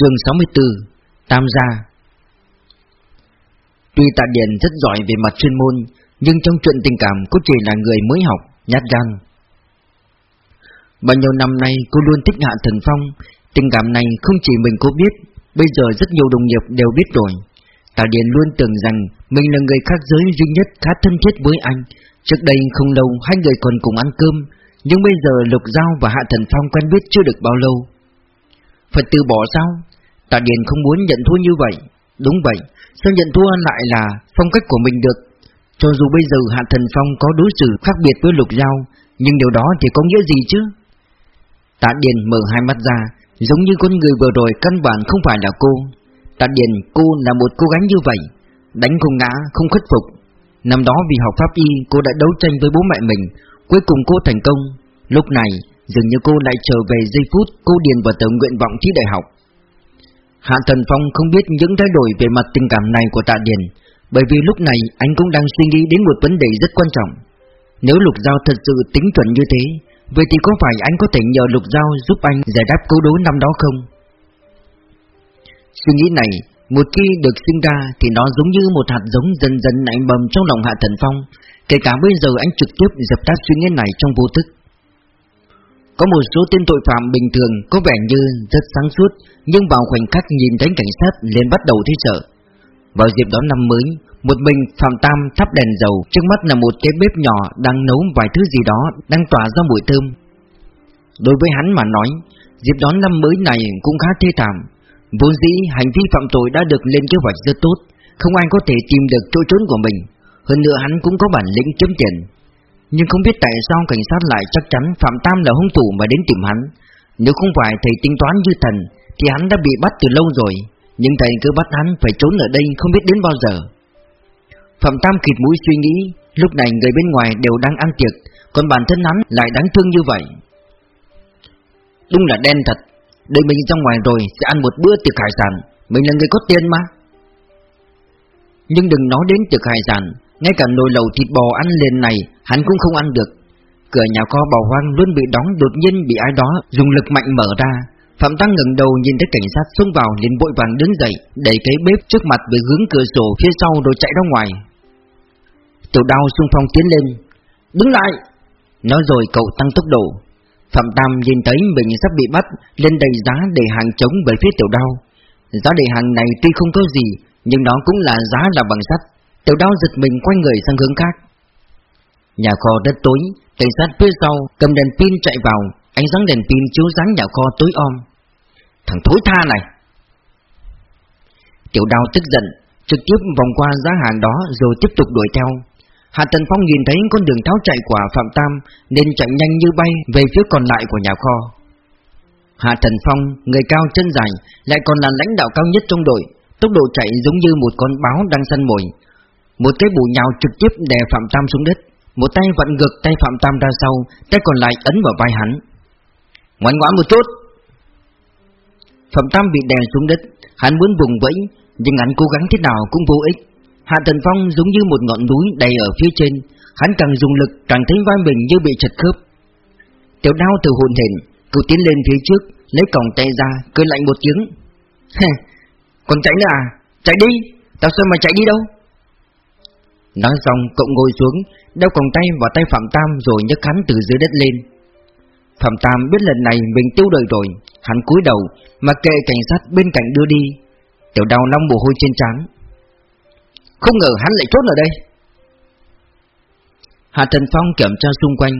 Chương 64 Tam gia Tuy Tạ Điền rất giỏi về mặt chuyên môn, nhưng trong chuyện tình cảm cô chỉ là người mới học, nhát gan. Bao nhiêu năm nay cô luôn thích Hạ Thần Phong, tình cảm này không chỉ mình cô biết, bây giờ rất nhiều đồng nghiệp đều biết rồi. Tạ Điền luôn tưởng rằng mình là người khác giới duy nhất khá thân thiết với anh. Trước đây không lâu hai người còn cùng ăn cơm, nhưng bây giờ Lục Giao và Hạ Thần Phong quen biết chưa được bao lâu. Phải từ bỏ sao? Tạ Điền không muốn nhận thua như vậy. Đúng vậy, sao nhận thua lại là phong cách của mình được? Cho dù bây giờ Hạ Thần Phong có đối xử khác biệt với Lục Giao, nhưng điều đó thì có nghĩa gì chứ? Tạ Điền mở hai mắt ra, giống như con người vừa rồi căn bản không phải là cô. Tạ Điền, cô là một cô gái như vậy, đánh không ngã, không khuất phục. Năm đó vì học pháp y, cô đã đấu tranh với bố mẹ mình, cuối cùng cô thành công. Lúc này, dường như cô lại trở về giây phút cô điền vào tờ nguyện vọng thi đại học. Hạ Thần Phong không biết những thay đổi về mặt tình cảm này của Tạ Điền, bởi vì lúc này anh cũng đang suy nghĩ đến một vấn đề rất quan trọng. Nếu Lục Giao thật sự tính chuẩn như thế, vậy thì có phải anh có thể nhờ Lục Giao giúp anh giải đáp câu đố năm đó không? Suy nghĩ này, một khi được sinh ra thì nó giống như một hạt giống dần dần nảy mầm trong lòng Hạ Thần Phong, kể cả bây giờ anh trực tiếp dập tắt suy nghĩ này trong vô thức. Có một số tên tội phạm bình thường có vẻ như rất sáng suốt, nhưng vào khoảnh khắc nhìn thấy cảnh sát liền bắt đầu thấy sợ. Vào dịp đón năm mới, một mình Phạm Tam thắp đèn dầu, trước mắt là một cái bếp nhỏ đang nấu vài thứ gì đó, đang tỏa ra mùi thơm. Đối với hắn mà nói, dịp đón năm mới này cũng khá thê thảm. Vốn dĩ hành vi phạm tội đã được lên kế hoạch rất tốt, không ai có thể tìm được chỗ trốn của mình. Hơn nữa hắn cũng có bản lĩnh kiếm tiền, nhưng không biết tại sao cảnh sát lại chắc chắn Phạm Tam là hung thủ mà đến tìm hắn. Nếu không phải thầy tính toán như thần, Thì hắn đã bị bắt từ lâu rồi. Nhưng thầy cứ bắt hắn phải trốn ở đây không biết đến bao giờ. Phạm Tam kịt mũi suy nghĩ, Lúc này người bên ngoài đều đang ăn tiệc, Còn bản thân hắn lại đáng thương như vậy. Đúng là đen thật, Đợi mình ra ngoài rồi sẽ ăn một bữa tiệc hải sản. Mình là người có tiền mà. Nhưng đừng nói đến tiệc hải sản ngay cả nồi lẩu thịt bò ăn liền này, Hắn cũng không ăn được. Cửa nhà kho bò hoang luôn bị đóng, Đột nhiên bị ai đó dùng lực mạnh mở ra. Phạm Tăng ngẩng đầu nhìn thấy cảnh sát xông vào, liền vội vàng đứng dậy, Đẩy cái bếp trước mặt về hướng cửa sổ, phía sau rồi chạy ra ngoài. Tiểu đao xung phong tiến lên. Đứng lại! Nói rồi cậu tăng tốc độ. Phạm Tam nhìn thấy mình sắp bị bắt Lên đầy giá để hàng chống về phía tiểu đao. Giá để hàng này tuy không có gì, Nhưng nó cũng là giá là bằng sắt. Tiểu đao giật mình quay người sang hướng khác. Nhà kho rất tối Cảnh sát phía sau cầm đèn pin chạy vào Ánh sáng đèn pin chiếu sáng nhà kho tối om. Thằng thối tha này! Tiểu đao tức giận Trực tiếp vòng qua giá hàng đó Rồi tiếp tục đuổi theo. Hạ Tần Phong nhìn thấy con đường tháo chạy của Phạm Tam Nên chạy nhanh như bay Về phía còn lại của nhà kho. Hạ Tần Phong, người cao chân dài Lại còn là lãnh đạo cao nhất trong đội Tốc độ chạy giống như một con báo đang săn mồi một cái bù nhào trực tiếp đè Phạm Tam xuống đất. Một tay vặn ngược tay Phạm Tam ra sau, Tay còn lại ấn vào vai hắn. Ngoan ngoãn một chút. Phạm Tam bị đè xuống đất. Hắn muốn vùng vẫy, Nhưng hắn cố gắng thế nào cũng vô ích. Hạ Tần Phong giống như một ngọn núi đầy ở phía trên. Hắn càng dùng lực, càng thấy vai mình như bị chật khớp. Tiểu đau từ hồn hình Cậu tiến lên phía trước, Lấy còng tay ra, cười lạnh một tiếng. Còn chạy nữa à? Chạy đi, Tao sao mà chạy đi đâu? Nói xong, cậu ngồi xuống, Đeo còng tay vào tay Phạm Tam Rồi nhấc hắn từ dưới đất lên. Phạm Tam biết lần này mình tiêu đời rồi, Hắn cúi đầu Mà kệ cảnh sát bên cạnh đưa đi. Tiểu đau long mồ hôi trên trán. Không ngờ hắn lại trốn ở đây. Hạ Thần Phong kiểm tra xung quanh.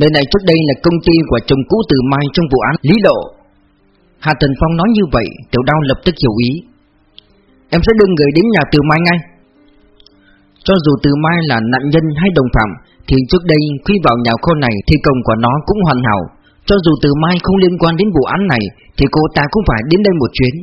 Nơi này trước đây là công ty của chồng cũ Từ Mai trong vụ án Lý Lộ. Hạ Thần Phong nói như vậy, Tiểu đau lập tức hiểu ý. Em sẽ đưa người đến nhà Từ Mai ngay cho dù từ mai là nạn nhân hay đồng phạm, Thì trước đây khi vào nhà kho này Thì công của nó cũng hoàn hảo. Cho dù từ mai không liên quan đến vụ án này, Thì cô ta cũng phải đến đây một chuyến.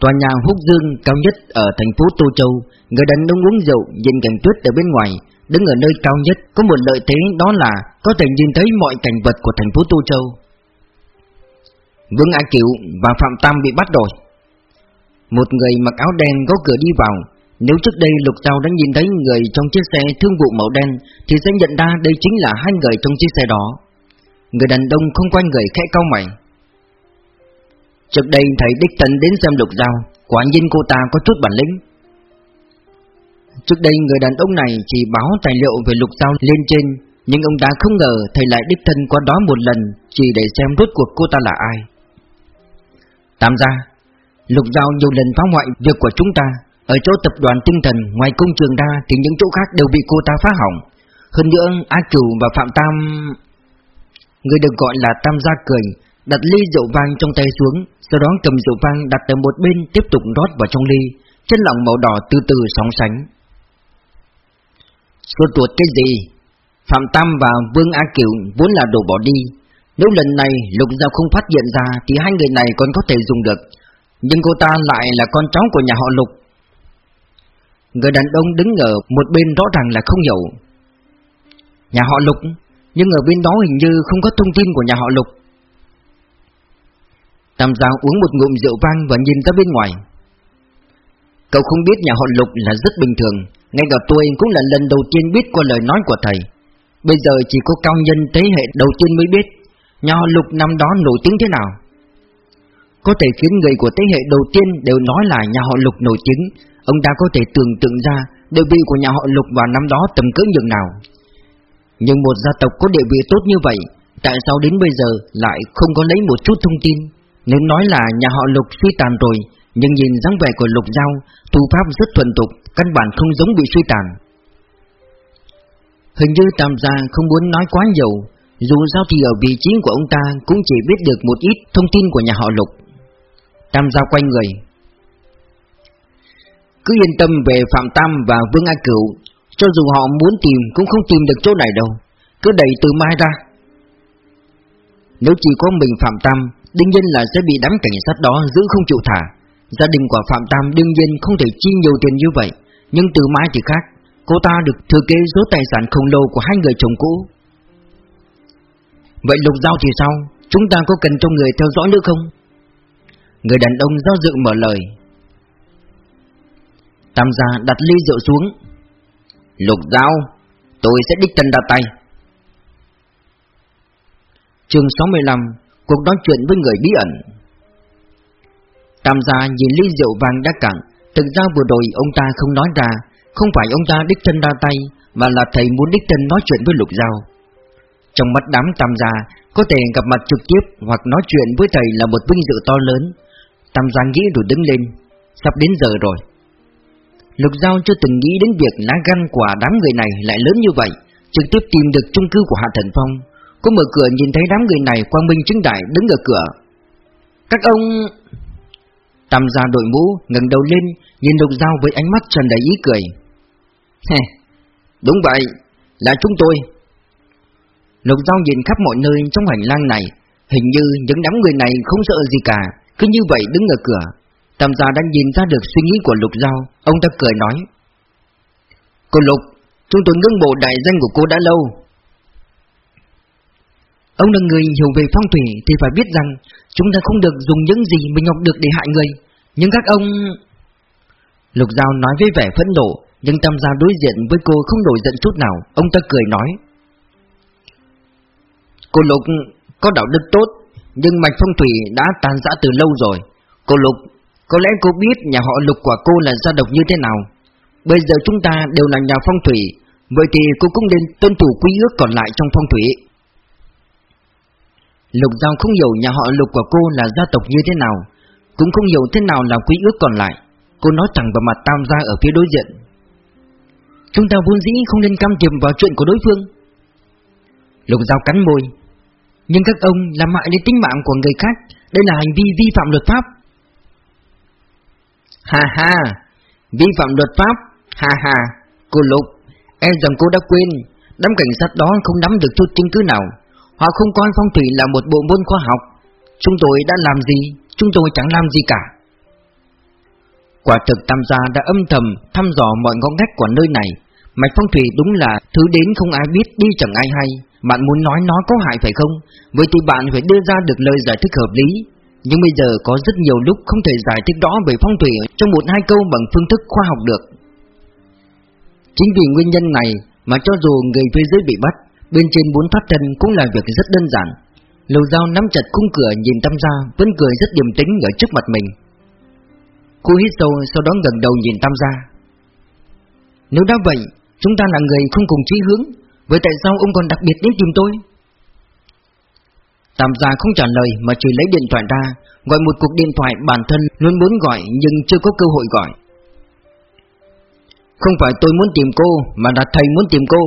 Tòa nhà Húc Dương cao nhất ở thành phố Tô Châu, Người đàn ông uống rượu nhìn cảnh tuyết ở bên ngoài, Đứng ở nơi cao nhất có một lợi thế đó là Có thể nhìn thấy mọi cảnh vật của thành phố Tô Châu. Vương A kiệu và Phạm Tam bị bắt rồi. Một người mặc áo đen có cửa đi vào nếu trước đây Lục Giao đã nhìn thấy người trong chiếc xe thương vụ màu đen, Thì sẽ nhận ra đây chính là hai người trong chiếc xe đó. Người đàn ông không quay người khẽ cau mày. Trước đây thầy đích thân đến xem lục giao, Quả nhiên cô ta có chút bản lĩnh. Trước đây người đàn ông này chỉ báo tài liệu về lục giao lên trên, Nhưng ông ta không ngờ thầy lại đích thân qua đó một lần Chỉ để xem rốt cuộc cô ta là ai. Tam gia, Lục giao nhiều lần phá hoại việc của chúng ta. Ở chỗ tập đoàn tinh thần, ngoài công trường đa Thì những chỗ khác đều bị cô ta phá hỏng. Hơn nữa, A Chủ và Phạm Tam, Người được gọi là Tam gia cười, Đặt ly rượu vang trong tay xuống, Sau đó cầm rượu vang đặt ở một bên, Tiếp tục rót vào trong ly Chân lỏng màu đỏ từ từ sóng sánh. Suốt tuột cái gì? Phạm Tam và Vương A Kiều vốn là đồ bỏ đi. Nếu lần này Lục Giao không phát hiện ra Thì hai người này còn có thể dùng được. Nhưng cô ta lại là con cháu của nhà họ Lục. Người đàn ông đứng ở một bên rõ ràng là không hiểu. Nhà họ Lục, Nhưng ở bên đó hình như không có thông tin của nhà họ Lục. Tam Giao uống một ngụm rượu vang và nhìn ra bên ngoài. Cậu không biết nhà họ Lục là rất bình thường. Ngay cả tôi cũng là lần đầu tiên biết qua lời nói của thầy. Bây giờ chỉ có cao nhân thế hệ đầu tiên mới biết Nhà họ Lục năm đó nổi tiếng thế nào. Có thể khiến người của thế hệ đầu tiên đều nói là nhà họ Lục nổi tiếng Ông ta có thể tưởng tượng ra địa vị của nhà họ Lục vào năm đó tầm cỡ nhường nào. Nhưng một gia tộc có địa vị tốt như vậy, Tại sao đến bây giờ lại không có lấy một chút thông tin? Nếu nói là nhà họ Lục suy tàn rồi, Nhưng nhìn dáng vẻ của Lục Giao, Thủ pháp rất thuần tục Căn bản không giống bị suy tàn. Hình như Tam gia không muốn nói quá nhiều, Dù sao thì ở vị trí của ông ta Cũng chỉ biết được một ít thông tin của nhà họ Lục. Tam gia quay người cứ yên tâm về Phạm Tam và Vương A Cửu, Cho dù họ muốn tìm cũng không tìm được chỗ này đâu. Cứ đẩy từ mai ra. Nếu chỉ có mình Phạm Tam, Đương nhiên là sẽ bị đám cảnh sát đó giữ không chịu thả. Gia đình của Phạm Tam đương nhiên không thể chi nhiều tiền như vậy. Nhưng từ mai thì khác. Cô ta được thừa kế số tài sản khổng lồ của hai người chồng cũ. Vậy lục giao thì sao? Chúng ta có cần cho người theo dõi nữa không? Người đàn ông do dự mở lời. Tam gia đặt ly rượu xuống. Lục giao, Tôi sẽ đích thân ra tay. Chương 65 Cuộc nói chuyện với người bí ẩn. Tam gia nhìn ly rượu vàng đã cạn, Thực ra vừa rồi ông ta không nói ra, không phải ông ta đích thân ra tay, Mà là thầy muốn đích thân nói chuyện với Lục Giao. Trong mắt đám tam gia, Có thể gặp mặt trực tiếp Hoặc nói chuyện với thầy là một vinh dự to lớn. Tam gia nghĩ rồi đứng lên, Sắp đến giờ rồi. Lục Giao chưa từng nghĩ đến việc lá gan của đám người này lại lớn như vậy Trực tiếp tìm được chung cư của Hạ Thần Phong Có mở cửa nhìn thấy đám người này quang minh chứng đại đứng ở cửa Các ông... Tam gia đội mũ ngẩng đầu lên Nhìn Lục Giao với ánh mắt tràn đầy ý cười Hè, đúng vậy, là chúng tôi. Lục Giao nhìn khắp mọi nơi trong hành lang này, hình như những đám người này không sợ gì cả, cứ như vậy đứng ở cửa. Tam gia đang nhìn ra được suy nghĩ của Lục Giao, ông ta cười nói. Cô Lục, chúng tôi ngưỡng mộ đại danh của cô đã lâu. Ông là người hiểu về phong thủy thì phải biết rằng chúng ta không được dùng những gì mình học được để hại người. Nhưng các ông... Lục Giao nói với vẻ phẫn nộ, nhưng Tam gia đối diện với cô không nổi giận chút nào Ông ta cười nói Cô Lục có đạo đức tốt Nhưng mạch phong thủy đã tàn rã từ lâu rồi Cô Lục có lẽ cô biết nhà họ Lục của cô là gia độc như thế nào. Bây giờ chúng ta đều là nhà phong thủy, Vậy thì cô cũng nên tuân thủ quy ước còn lại trong phong thủy. Lục Giao không hiểu nhà họ Lục của cô là gia tộc như thế nào, Cũng không hiểu thế nào là quy ước còn lại. Cô nói thẳng vào mặt Tam gia ở phía đối diện. Chúng ta vốn dĩ không nên cam thiệp vào chuyện của đối phương. Lục Giao cắn môi. Nhưng các ông làm hại đến tính mạng của người khác, Đây là hành vi vi phạm luật pháp. Ha ha, Vi phạm luật pháp. Ha ha, Cô Lục, Em rằng cô đã quên. Đám cảnh sát đó không nắm được chút chứng cứ nào. Họ không coi phong thủy là một bộ môn khoa học. Chúng tôi đã làm gì? Chúng tôi chẳng làm gì cả. Quả thực tam gia đã âm thầm thăm dò mọi ngõ ngách của nơi này. Mạch phong thủy đúng là thứ đến không ai biết, đi chẳng ai hay. Bạn muốn nói nó có hại phải không? Vậy thì bạn phải đưa ra được lời giải thích hợp lý. Nhưng bây giờ có rất nhiều lúc không thể giải thích rõ về phong thủy Trong một hai câu bằng phương thức khoa học được. Chính vì nguyên nhân này mà cho dù người phía dưới bị bắt, Bên trên muốn thoát thân cũng là việc rất đơn giản. Lầu dao nắm chặt khung cửa nhìn Tam gia, Vẫn cười rất điềm tĩnh ở trước mặt mình. Cô hít sâu, sau đó gần đầu nhìn Tam gia. Nếu đã vậy, Chúng ta là người không cùng chí hướng, Vậy tại sao ông còn đặc biệt đến tìm tôi? Tam gia không trả lời mà chỉ lấy điện thoại ra Gọi một cuộc điện thoại bản thân luôn muốn gọi nhưng chưa có cơ hội gọi Không phải tôi muốn tìm cô mà là thầy muốn tìm cô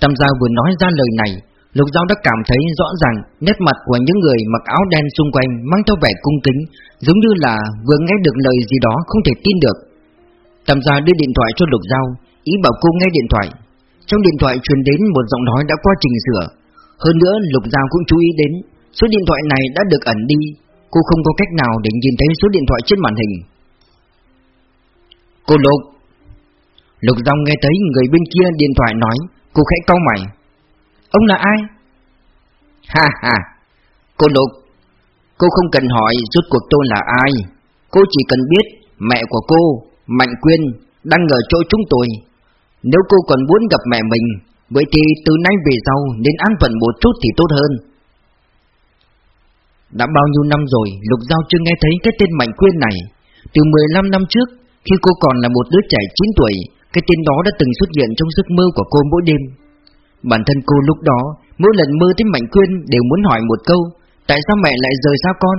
Tam gia vừa nói ra lời này Lục Giao đã cảm thấy rõ ràng nét mặt của những người mặc áo đen xung quanh mang theo vẻ cung kính, giống như là vừa nghe được lời gì đó không thể tin được. Tam gia đưa điện thoại cho Lục Giao, ý bảo cô nghe điện thoại. Trong điện thoại truyền đến một giọng nói đã qua trình sửa. Hơn nữa Lục Giao cũng chú ý đến, số điện thoại này đã được ẩn đi, cô không có cách nào để nhìn thấy số điện thoại trên màn hình. Cô Lục Lục Giao nghe thấy người bên kia điện thoại nói, cô khẽ cau mày. Ông là ai? Ha ha, cô Lục, cô không cần hỏi rốt cuộc tôi là ai. Cô chỉ cần biết mẹ của cô, Mạnh Quyên, đang ở chỗ chúng tôi. Nếu cô còn muốn gặp mẹ mình, vậy thì từ nay về sau nên an phận một chút thì tốt hơn. Đã bao nhiêu năm rồi, Lục Giao chưa nghe thấy cái tên Mạnh Quyên này. Từ 15 năm trước, khi cô còn là một đứa trẻ 9 tuổi, cái tên đó đã từng xuất hiện trong giấc mơ của cô mỗi đêm. Bản thân cô lúc đó Mỗi lần mơ thấy Mạnh Quyên đều muốn hỏi một câu Tại sao mẹ lại rời xa con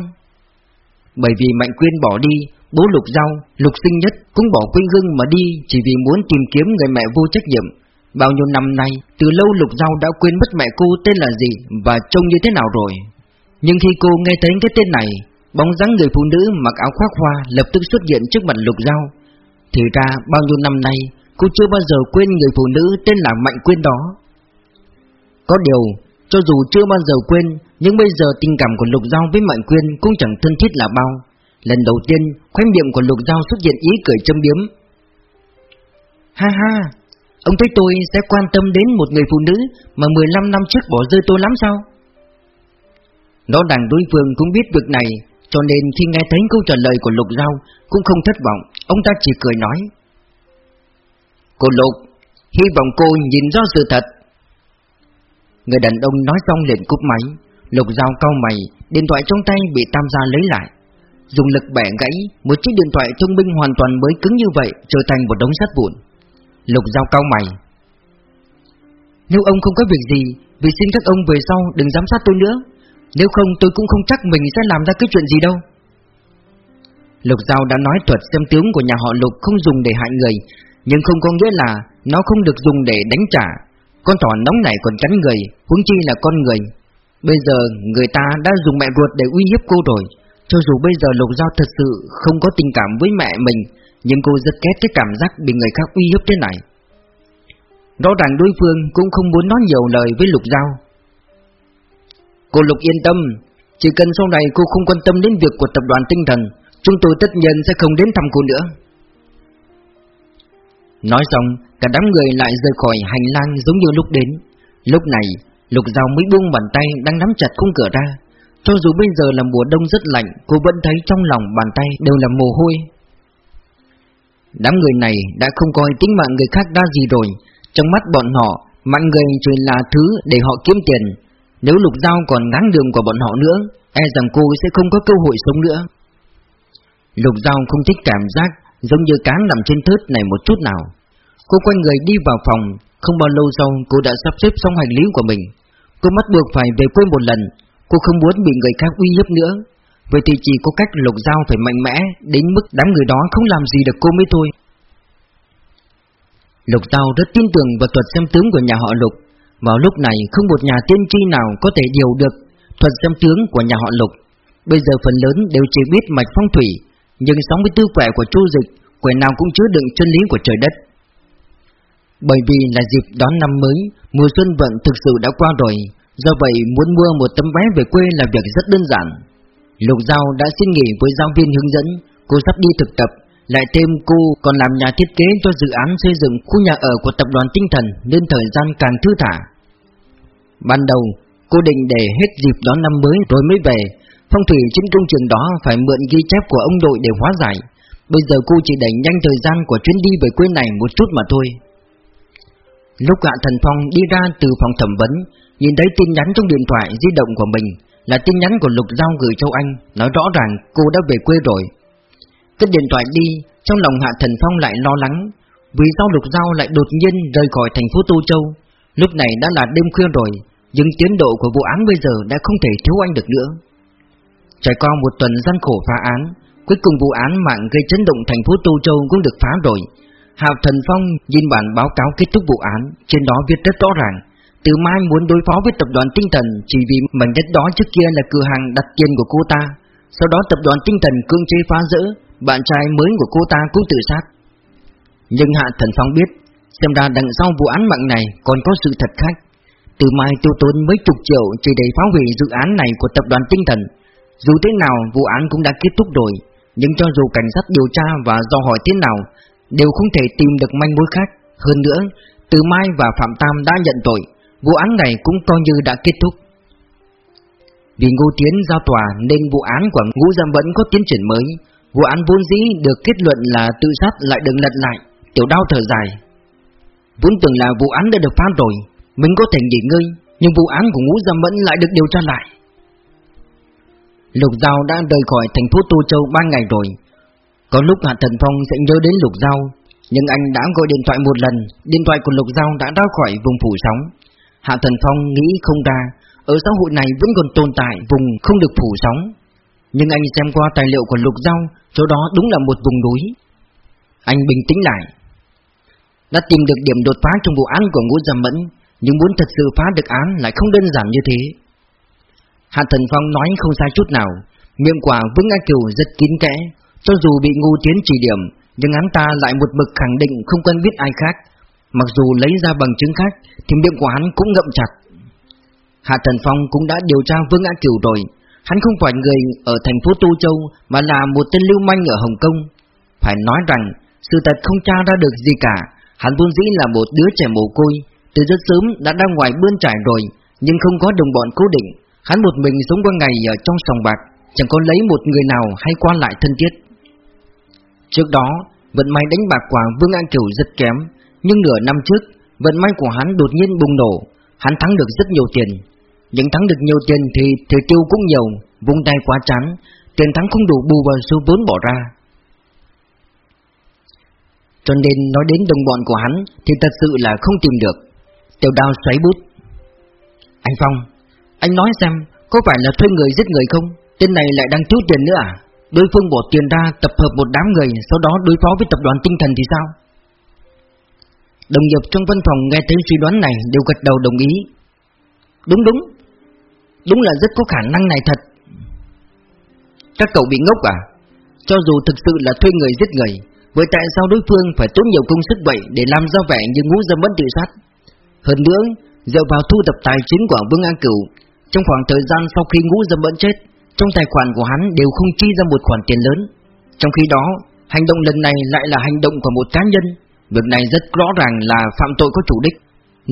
Bởi vì Mạnh Quyên bỏ đi Bố Lục Giao, Lục Sinh Nhất Cũng bỏ quê hương mà đi Chỉ vì muốn tìm kiếm người mẹ vô trách nhiệm Bao nhiêu năm nay Từ lâu Lục Giao đã quên mất mẹ cô tên là gì Và trông như thế nào rồi Nhưng khi cô nghe thấy cái tên này Bóng dáng người phụ nữ mặc áo khoác hoa Lập tức xuất hiện trước mặt Lục Giao Thì ra bao nhiêu năm nay Cô chưa bao giờ quên người phụ nữ tên là Mạnh Quyên đó có điều, cho dù chưa bao giờ quên, nhưng bây giờ tình cảm của Lục Giao với Mạnh Quyên cũng chẳng thân thiết là bao. Lần đầu tiên, khoe miệng của Lục Giao xuất hiện ý cười châm biếm. Ha ha, ông thấy tôi sẽ quan tâm đến một người phụ nữ mà 15 năm trước bỏ rơi tôi lắm sao? Nó đàn đối phương cũng biết việc này, cho nên khi nghe thấy câu trả lời của Lục Giao cũng không thất vọng, ông ta chỉ cười nói. Cô Lục, hy vọng cô nhìn rõ sự thật, Người đàn ông nói xong liền cúp máy Lục giao cau mày Điện thoại trong tay bị tam gia lấy lại Dùng lực bẻ gãy Một chiếc điện thoại thông minh hoàn toàn mới cứng như vậy Trở thành một đống sắt vụn Lục Giao cao mày. Nếu ông không có việc gì, Vì xin các ông về sau đừng giám sát tôi nữa. Nếu không, tôi cũng không chắc mình sẽ làm ra cái chuyện gì đâu. Lục Giao đã nói thuật xem tướng của nhà họ Lục không dùng để hại người, Nhưng không có nghĩa là nó không được dùng để đánh trả. Con thỏ nóng này còn cắn người, Huống chi là con người. Bây giờ người ta đã dùng mẹ ruột để uy hiếp cô rồi, Cho dù bây giờ Lục Giao thật sự không có tình cảm với mẹ mình nhưng cô rất ghét cái cảm giác bị người khác uy hiếp thế này Rõ ràng đối phương cũng không muốn nói nhiều lời với Lục Giao Cô Lục yên tâm Chỉ cần sau này cô không quan tâm đến việc của tập đoàn tinh thần Chúng tôi tất nhiên sẽ không đến thăm cô nữa Nói xong, cả đám người lại rời khỏi hành lang giống như lúc đến. Lúc này, Lục Giao mới buông bàn tay đang nắm chặt khung cửa ra. Cho dù bây giờ là mùa đông rất lạnh, cô vẫn thấy trong lòng bàn tay đều là mồ hôi. Đám người này đã không coi tính mạng người khác ra gì rồi. Trong mắt bọn họ, mạng người chỉ là thứ để họ kiếm tiền. Nếu Lục Giao còn ngáng đường của bọn họ nữa, e rằng cô sẽ không có cơ hội sống nữa. Lục Giao không thích cảm giác giống như cá nằm trên thớt này một chút nào. Cô quay người đi vào phòng, không bao lâu sau cô đã sắp xếp xong hành lý của mình. Cô bắt buộc phải về quê một lần, cô không muốn bị người khác uy hiếp nữa. Vậy thì chỉ có cách lục dao phải mạnh mẽ, đến mức đám người đó không làm gì được cô mới thôi. Lục Giao rất tin tưởng vào thuật xem tướng của nhà họ Lục. Vào lúc này không một nhà tiên tri nào có thể điều được thuật xem tướng của nhà họ Lục. Bây giờ phần lớn đều chỉ biết mạch phong thủy, nhưng 64 quẻ của Chu Dịch, quẻ nào cũng chứa đựng chân lý của trời đất. Bởi vì là dịp đón năm mới, mùa xuân vận thực sự đã qua rồi, do vậy muốn mua một tấm vé về quê là việc rất đơn giản. Lục Giao đã xin nghỉ với giáo viên hướng dẫn, cô sắp đi thực tập, lại thêm cô còn làm nhà thiết kế cho dự án xây dựng khu nhà ở của tập đoàn tinh thần nên thời gian càng thư thả. Ban đầu, cô định để hết dịp đón năm mới rồi mới về, Phong thủy trên công trường đó phải mượn ghi chép của ông đội để hóa giải. Bây giờ cô chỉ đẩy nhanh thời gian của chuyến đi về quê này một chút mà thôi. Lúc Hạ Thần Phong đi ra từ phòng thẩm vấn Nhìn thấy tin nhắn trong điện thoại di động của mình là tin nhắn của Lục Giao gửi cho anh, Nói rõ ràng cô đã về quê rồi. Cất điện thoại đi, Trong lòng Hạ Thần Phong lại lo lắng, Vì sao Lục Giao lại đột nhiên rời khỏi thành phố Tô Châu? Lúc này đã là đêm khuya rồi, Nhưng tiến độ của vụ án bây giờ đã không thể thiếu anh được nữa. Trải qua một tuần gian khổ phá án, Cuối cùng vụ án mạng gây chấn động thành phố Tô Châu cũng được phá rồi. Hạ Thần Phong nhìn bản báo cáo kết thúc vụ án, Trên đó viết rất rõ ràng từ Mai muốn đối phó với tập đoàn tinh thần chỉ vì mảnh đất đó trước kia là cửa hàng đặt tiền của cô ta. Sau đó tập đoàn tinh thần cương chế phá rỡ, bạn trai mới của cô ta cũng tự sát. Nhưng Hạ Thần Phong biết, xem ra đằng sau vụ án mạng này còn có sự thật khác. Từ Mai tiêu tốn mấy chục triệu chỉ để phá hủy dự án này của tập đoàn tinh thần. Dù thế nào vụ án cũng đã kết thúc rồi, nhưng cho dù cảnh sát điều tra và do hỏi thế nào, đều không thể tìm được manh mối khác. Hơn nữa, Từ Mai và Phạm Tam đã nhận tội, vụ án này cũng coi như đã kết thúc. Vì Ngô Tiến giao tòa nên vụ án của Ngũ Giam vẫn có tiến triển mới. Vụ án vốn dĩ được kết luận là tự sát lại được lật lại, tiểu đau thở dài. Vốn tưởng là vụ án đã được phá rồi, mình có thể nghỉ ngơi, nhưng vụ án của Ngũ Giam vẫn lại được điều tra lại. Lục Giao đã rời khỏi thành phố Tô Châu ba ngày rồi. Có lúc Hạ Thần Phong sẽ nhớ đến Lục Giao, nhưng anh đã gọi điện thoại một lần, điện thoại của Lục Giao đã ra khỏi vùng phủ sóng. Hạ Thần Phong nghĩ không ra, ở xã hội này vẫn còn tồn tại vùng không được phủ sóng. Nhưng anh xem qua tài liệu của Lục Giao, chỗ đó đúng là một vùng núi. Anh bình tĩnh lại. Đã tìm được điểm đột phá trong vụ án của Ngũ Giam Mẫn, nhưng muốn thật sự phá được án lại không đơn giản như thế. Hạ Thần Phong nói không sai chút nào, miệng quả Vương A Kiều rất kín kẽ, cho dù bị ngu tiến chỉ điểm, nhưng hắn ta lại một mực khẳng định không quen biết ai khác, Mặc dù lấy ra bằng chứng khác, Thì miệng của hắn cũng ngậm chặt. Hạ Thần Phong cũng đã điều tra Vương Á Kiều rồi. Hắn không phải người ở thành phố Tu Châu, Mà là một tên lưu manh ở Hồng Kông. Phải nói rằng, Sự thật không tra ra được gì cả. Hắn vốn dĩ là một đứa trẻ mồ côi, Từ rất sớm đã ra ngoài bươn trải rồi, Nhưng không có đồng bọn cố định. Hắn một mình sống qua ngày ở trong sòng bạc, Chẳng có lấy một người nào hay qua lại thân thiết. Trước đó, Vận may đánh bạc của Vương An Kiều rất kém nhưng nửa năm trước, vận may của hắn đột nhiên bùng nổ, hắn thắng được rất nhiều tiền. những thắng được nhiều tiền thì thời tiêu cũng nhiều, vung tay quá chán, tiền thắng không đủ bù vào số vốn bỏ ra. Cho nên nói đến đồng bọn của hắn thì thật sự là không tìm được. Tiểu đao xoáy bút. Anh Phong, anh nói xem, có phải là thuê người giết người không? Tên này lại đang thiếu tiền nữa à? Đối phương bỏ tiền ra tập hợp một đám người, sau đó đối phó với tập đoàn tinh thần thì sao? Đồng nghiệp trong văn phòng nghe thấy suy đoán này đều gật đầu đồng ý. Đúng đúng, đúng là rất có khả năng này thật. Các cậu bị ngốc à? Cho dù thực sự là thuê người giết người, vậy tại sao đối phương phải tốn nhiều công sức vậy để làm ra vẻ như ngũ dâm bất tự sát? Hơn nữa, dựa vào thu thập tài chính của Vương An Cửu, trong khoảng thời gian sau khi ngũ dâm bẫn chết, trong tài khoản của hắn đều không chi ra một khoản tiền lớn. Trong khi đó, hành động lần này lại là hành động của một cá nhân Việc này rất rõ ràng là phạm tội có chủ đích.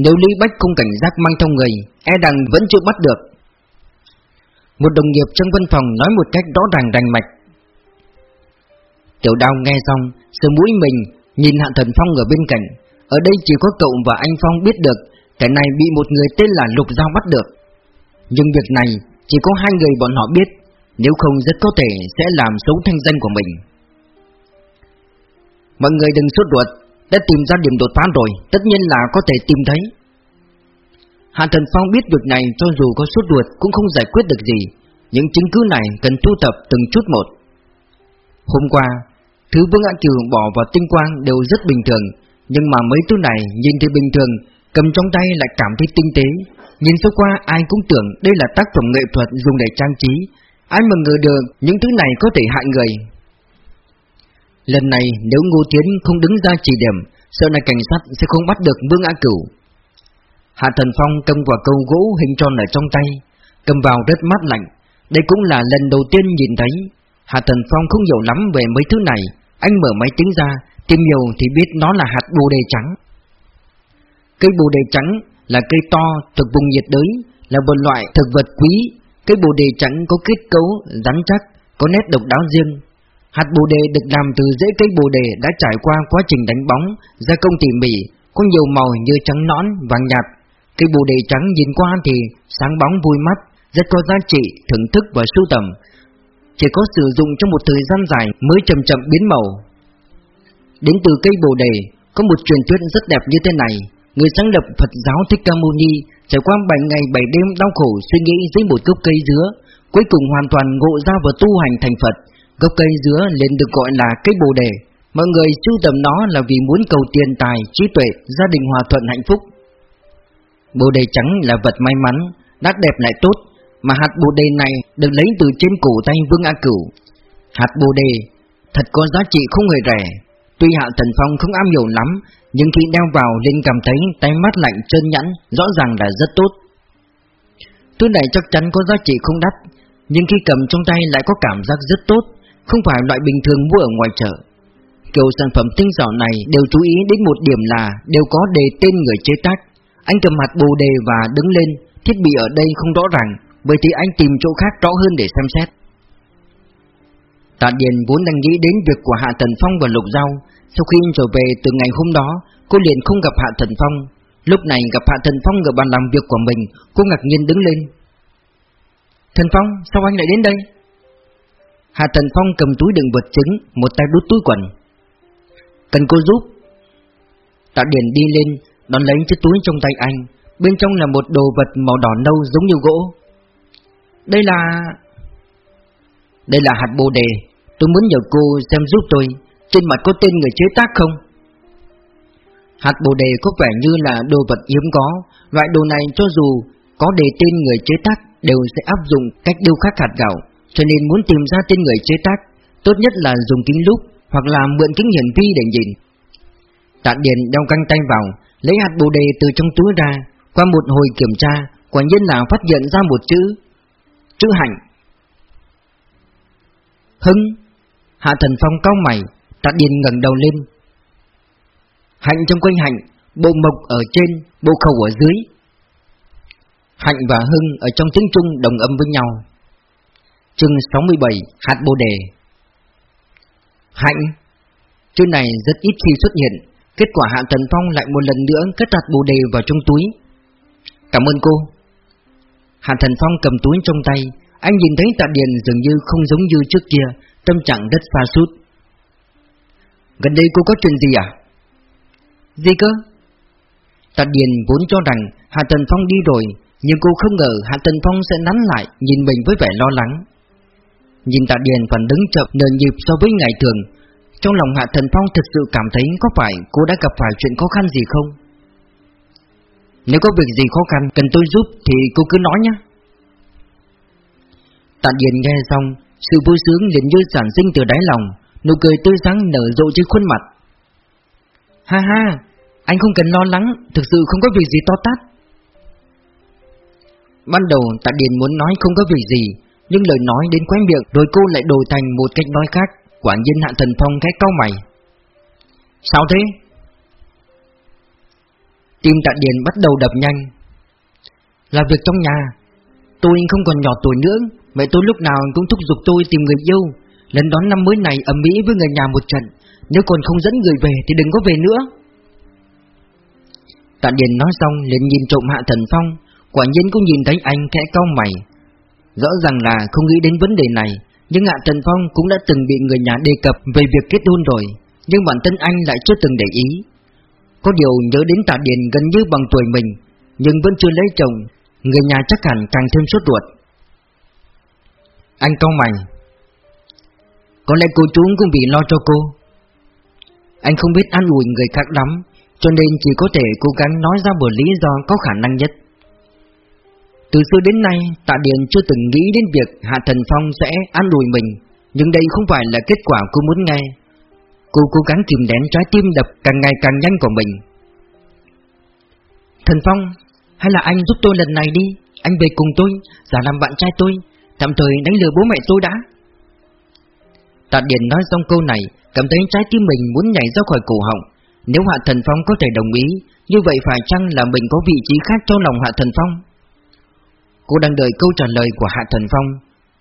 Nếu Lý Bách không cảnh giác mang theo người E đằng vẫn chưa bắt được. Một đồng nghiệp trong văn phòng nói một cách rõ ràng rành mạch. Tiểu đào nghe xong, Sờ mũi mình, Nhìn Hạ Thần Phong ở bên cạnh. Ở đây chỉ có cậu và anh Phong biết được Cái này bị một người tên là Lục Giao bắt được. Nhưng việc này Chỉ có hai người bọn họ biết, Nếu không rất có thể sẽ làm xấu thanh danh của mình. Mọi người đừng sốt ruột đã tìm ra điểm đột phá rồi, tất nhiên là có thể tìm thấy. Hạ Thần Phong biết việc này cho dù có suốt ruột cũng không giải quyết được gì, những chứng cứ này cần thu thập từng chút một. Hôm qua, thứ Vương An Kiều bỏ vào tinh quang đều rất bình thường, nhưng mà mấy thứ này nhìn thì bình thường, cầm trong tay lại cảm thấy tinh tế. Nhìn sơ qua ai cũng tưởng đây là tác phẩm nghệ thuật dùng để trang trí, ai mà ngờ được những thứ này có thể hại người, Lần này nếu Ngô Tiến không đứng ra chỉ điểm, sợ này cảnh sát sẽ không bắt được Vương A Cửu. Hạ Thần Phong cầm quả câu gỗ hình tròn ở trong tay, cầm vào rất mát lạnh. Đây cũng là lần đầu tiên nhìn thấy. Hạ Thần Phong không hiểu lắm về mấy thứ này, anh mở máy tính ra, tìm hiểu thì biết nó là hạt bồ đề trắng. Cây bồ đề trắng là cây to thuộc vùng nhiệt đới, là một loại thực vật quý. Cây bồ đề trắng có kết cấu rắn chắc, có nét độc đáo riêng, Hạt bồ đề được làm từ rễ cây bồ đề đã trải qua quá trình đánh bóng, gia công tỉ mỉ, có nhiều màu như trắng nõn, vàng nhạt. Cây bồ đề trắng nhìn qua thì sáng bóng vui mắt, rất có giá trị, thưởng thức và sưu tầm. Chỉ có sử dụng trong một thời gian dài mới chậm chậm biến màu. Đến từ cây bồ đề, có một truyền thuyết rất đẹp như thế này. Người sáng lập Phật giáo Thích Ca Mâu Ni trải qua 7 ngày 7 đêm đau khổ suy nghĩ dưới một gốc cây dứa, cuối cùng hoàn toàn ngộ ra và tu hành thành Phật. Gốc cây dứa lên được gọi là cây bồ đề. Mọi người sưu tầm nó là vì muốn cầu tiền tài, trí tuệ, gia đình hòa thuận hạnh phúc. Bồ đề trắng là vật may mắn, đắt đẹp lại tốt, mà hạt bồ đề này được lấy từ trên cổ tay Vương A Cửu. Hạt bồ đề thật có giá trị không hề rẻ. Tuy Hạ Thần Phong không am hiểu lắm, nhưng khi đeo vào Linh cảm thấy tay mắt lạnh trơn nhẵn, rõ ràng là rất tốt. Thứ này chắc chắn có giá trị không đắt, nhưng khi cầm trong tay lại có cảm giác rất tốt, không phải loại bình thường mua ở ngoài chợ. Kiểu sản phẩm tinh xảo này đều chú ý đến một điểm là đều có đề tên người chế tác. Anh cầm mặt bồ đề và đứng lên, thiết bị ở đây không rõ ràng, bởi thì anh tìm chỗ khác rõ hơn để xem xét. Tạ Điền vốn đang nghĩ đến việc của Hạ Thần Phong và Lục Giao, sau khi trở về từ ngày hôm đó, cô liền không gặp Hạ Thần Phong. Lúc này gặp Hạ Thần Phong ở bàn làm việc của mình, cô ngạc nhiên đứng lên. Thần Phong, sao anh lại đến đây? Hà Thần Phong cầm túi đựng vật chứng, một tay đút túi quần. Cần cô giúp. Tạ Điền đi lên, đón lấy chiếc túi trong tay anh, bên trong là một đồ vật màu đỏ nâu giống như gỗ. Đây là... Đây là hạt bồ đề, tôi muốn nhờ cô xem giúp tôi, trên mặt có tên người chế tác không? Hạt bồ đề có vẻ như là đồ vật hiếm có, loại đồ này cho dù có đề tên người chế tác đều sẽ áp dụng cách điêu khắc hạt gạo, cho nên muốn tìm ra tên người chế tác, tốt nhất là dùng kính lúp hoặc là mượn kính hiển vi để nhìn. Tạ Điền đeo căng tay vào, lấy hạt bồ đề từ trong túi ra, qua một hồi kiểm tra, quả nhiên là phát hiện ra một chữ, chữ hạnh. Hưng, Hạ Thần Phong cao mày, Tạ Điền ngẩng đầu lên. Hạnh trong quanh hạnh, bộ mộc ở trên, bộ khẩu ở dưới. Hạnh và Hưng ở trong tiếng Trung đồng âm với nhau. Chương 67 Hạt Bồ Đề. Hạnh Chữ này rất ít khi xuất hiện, Kết quả Hạ Thần Phong lại một lần nữa cất hạt bồ đề vào trong túi. Cảm ơn cô. Hạ Thần Phong cầm túi trong tay, Anh nhìn thấy tạ điền dường như không giống như trước kia, Tâm trạng rất xa sút. Gần đây cô có chuyện gì à? Gì cơ? Tạ Điền vốn cho rằng Hạ Tần Phong đi rồi, Nhưng cô không ngờ Hạ Tần Phong sẽ nắn lại, Nhìn mình với vẻ lo lắng. Nhìn Tạ Điền phản đứng chậm nền nhịp so với ngày thường. Trong lòng Hạ Thần Phong thực sự cảm thấy Có phải cô đã gặp phải chuyện khó khăn gì không? Nếu có việc gì khó khăn Cần tôi giúp thì cô cứ nói nhé. Tạ Điền nghe xong, Sự vui sướng liền như sản sinh từ đáy lòng, Nụ cười tươi sáng nở rộ trên khuôn mặt. Ha ha, Anh không cần lo lắng, Thực sự không có việc gì to tát. Ban đầu Tạ Điền muốn nói không có việc gì nhưng lời nói đến quen miệng, Rồi cô lại đổi thành một cách nói khác. Quả nhiên Hạ Thần Phong cái cau mày. Sao thế? Tim Tạ Điền bắt đầu đập nhanh. Là việc trong nhà. Tôi không còn nhỏ tuổi nữa. Mẹ tôi lúc nào cũng thúc giục tôi tìm người yêu. Lần đón năm mới này ở mỹ với người nhà một trận. Nếu còn không dẫn người về thì đừng có về nữa. Tạ Điền nói xong, liền nhìn trộm Hạ Thần Phong. Quả nhiên cũng nhìn thấy anh khẽ cau mày. Rõ ràng là không nghĩ đến vấn đề này, Nhưng Hạ Trần Phong cũng đã từng bị người nhà đề cập về việc kết hôn rồi, Nhưng bản thân anh lại chưa từng để ý. Có điều nhớ đến Tạ Điền gần như bằng tuổi mình, Nhưng vẫn chưa lấy chồng, Người nhà chắc hẳn càng thêm sốt ruột. Anh cau mày. Có lẽ cô chú cũng bị lo cho cô. Anh không biết an ủi người khác lắm, Cho nên chỉ có thể cố gắng nói ra một lý do có khả năng nhất từ xưa đến nay, Tạ Điền chưa từng nghĩ đến việc Hạ Thần Phong sẽ an ủi mình, nhưng đây không phải là kết quả cô muốn nghe. Cô cố gắng kìm nén trái tim đập càng ngày càng nhanh của mình. Thần Phong, hay là anh giúp tôi lần này đi, anh về cùng tôi, giả làm bạn trai tôi, tạm thời đánh lừa bố mẹ tôi đã. Tạ Điền nói xong câu này, cảm thấy trái tim mình muốn nhảy ra khỏi cổ họng. Nếu Hạ Thần Phong có thể đồng ý, như vậy phải chăng là mình có vị trí khác trong lòng Hạ Thần Phong? Cô đang đợi câu trả lời của Hạ Thần Phong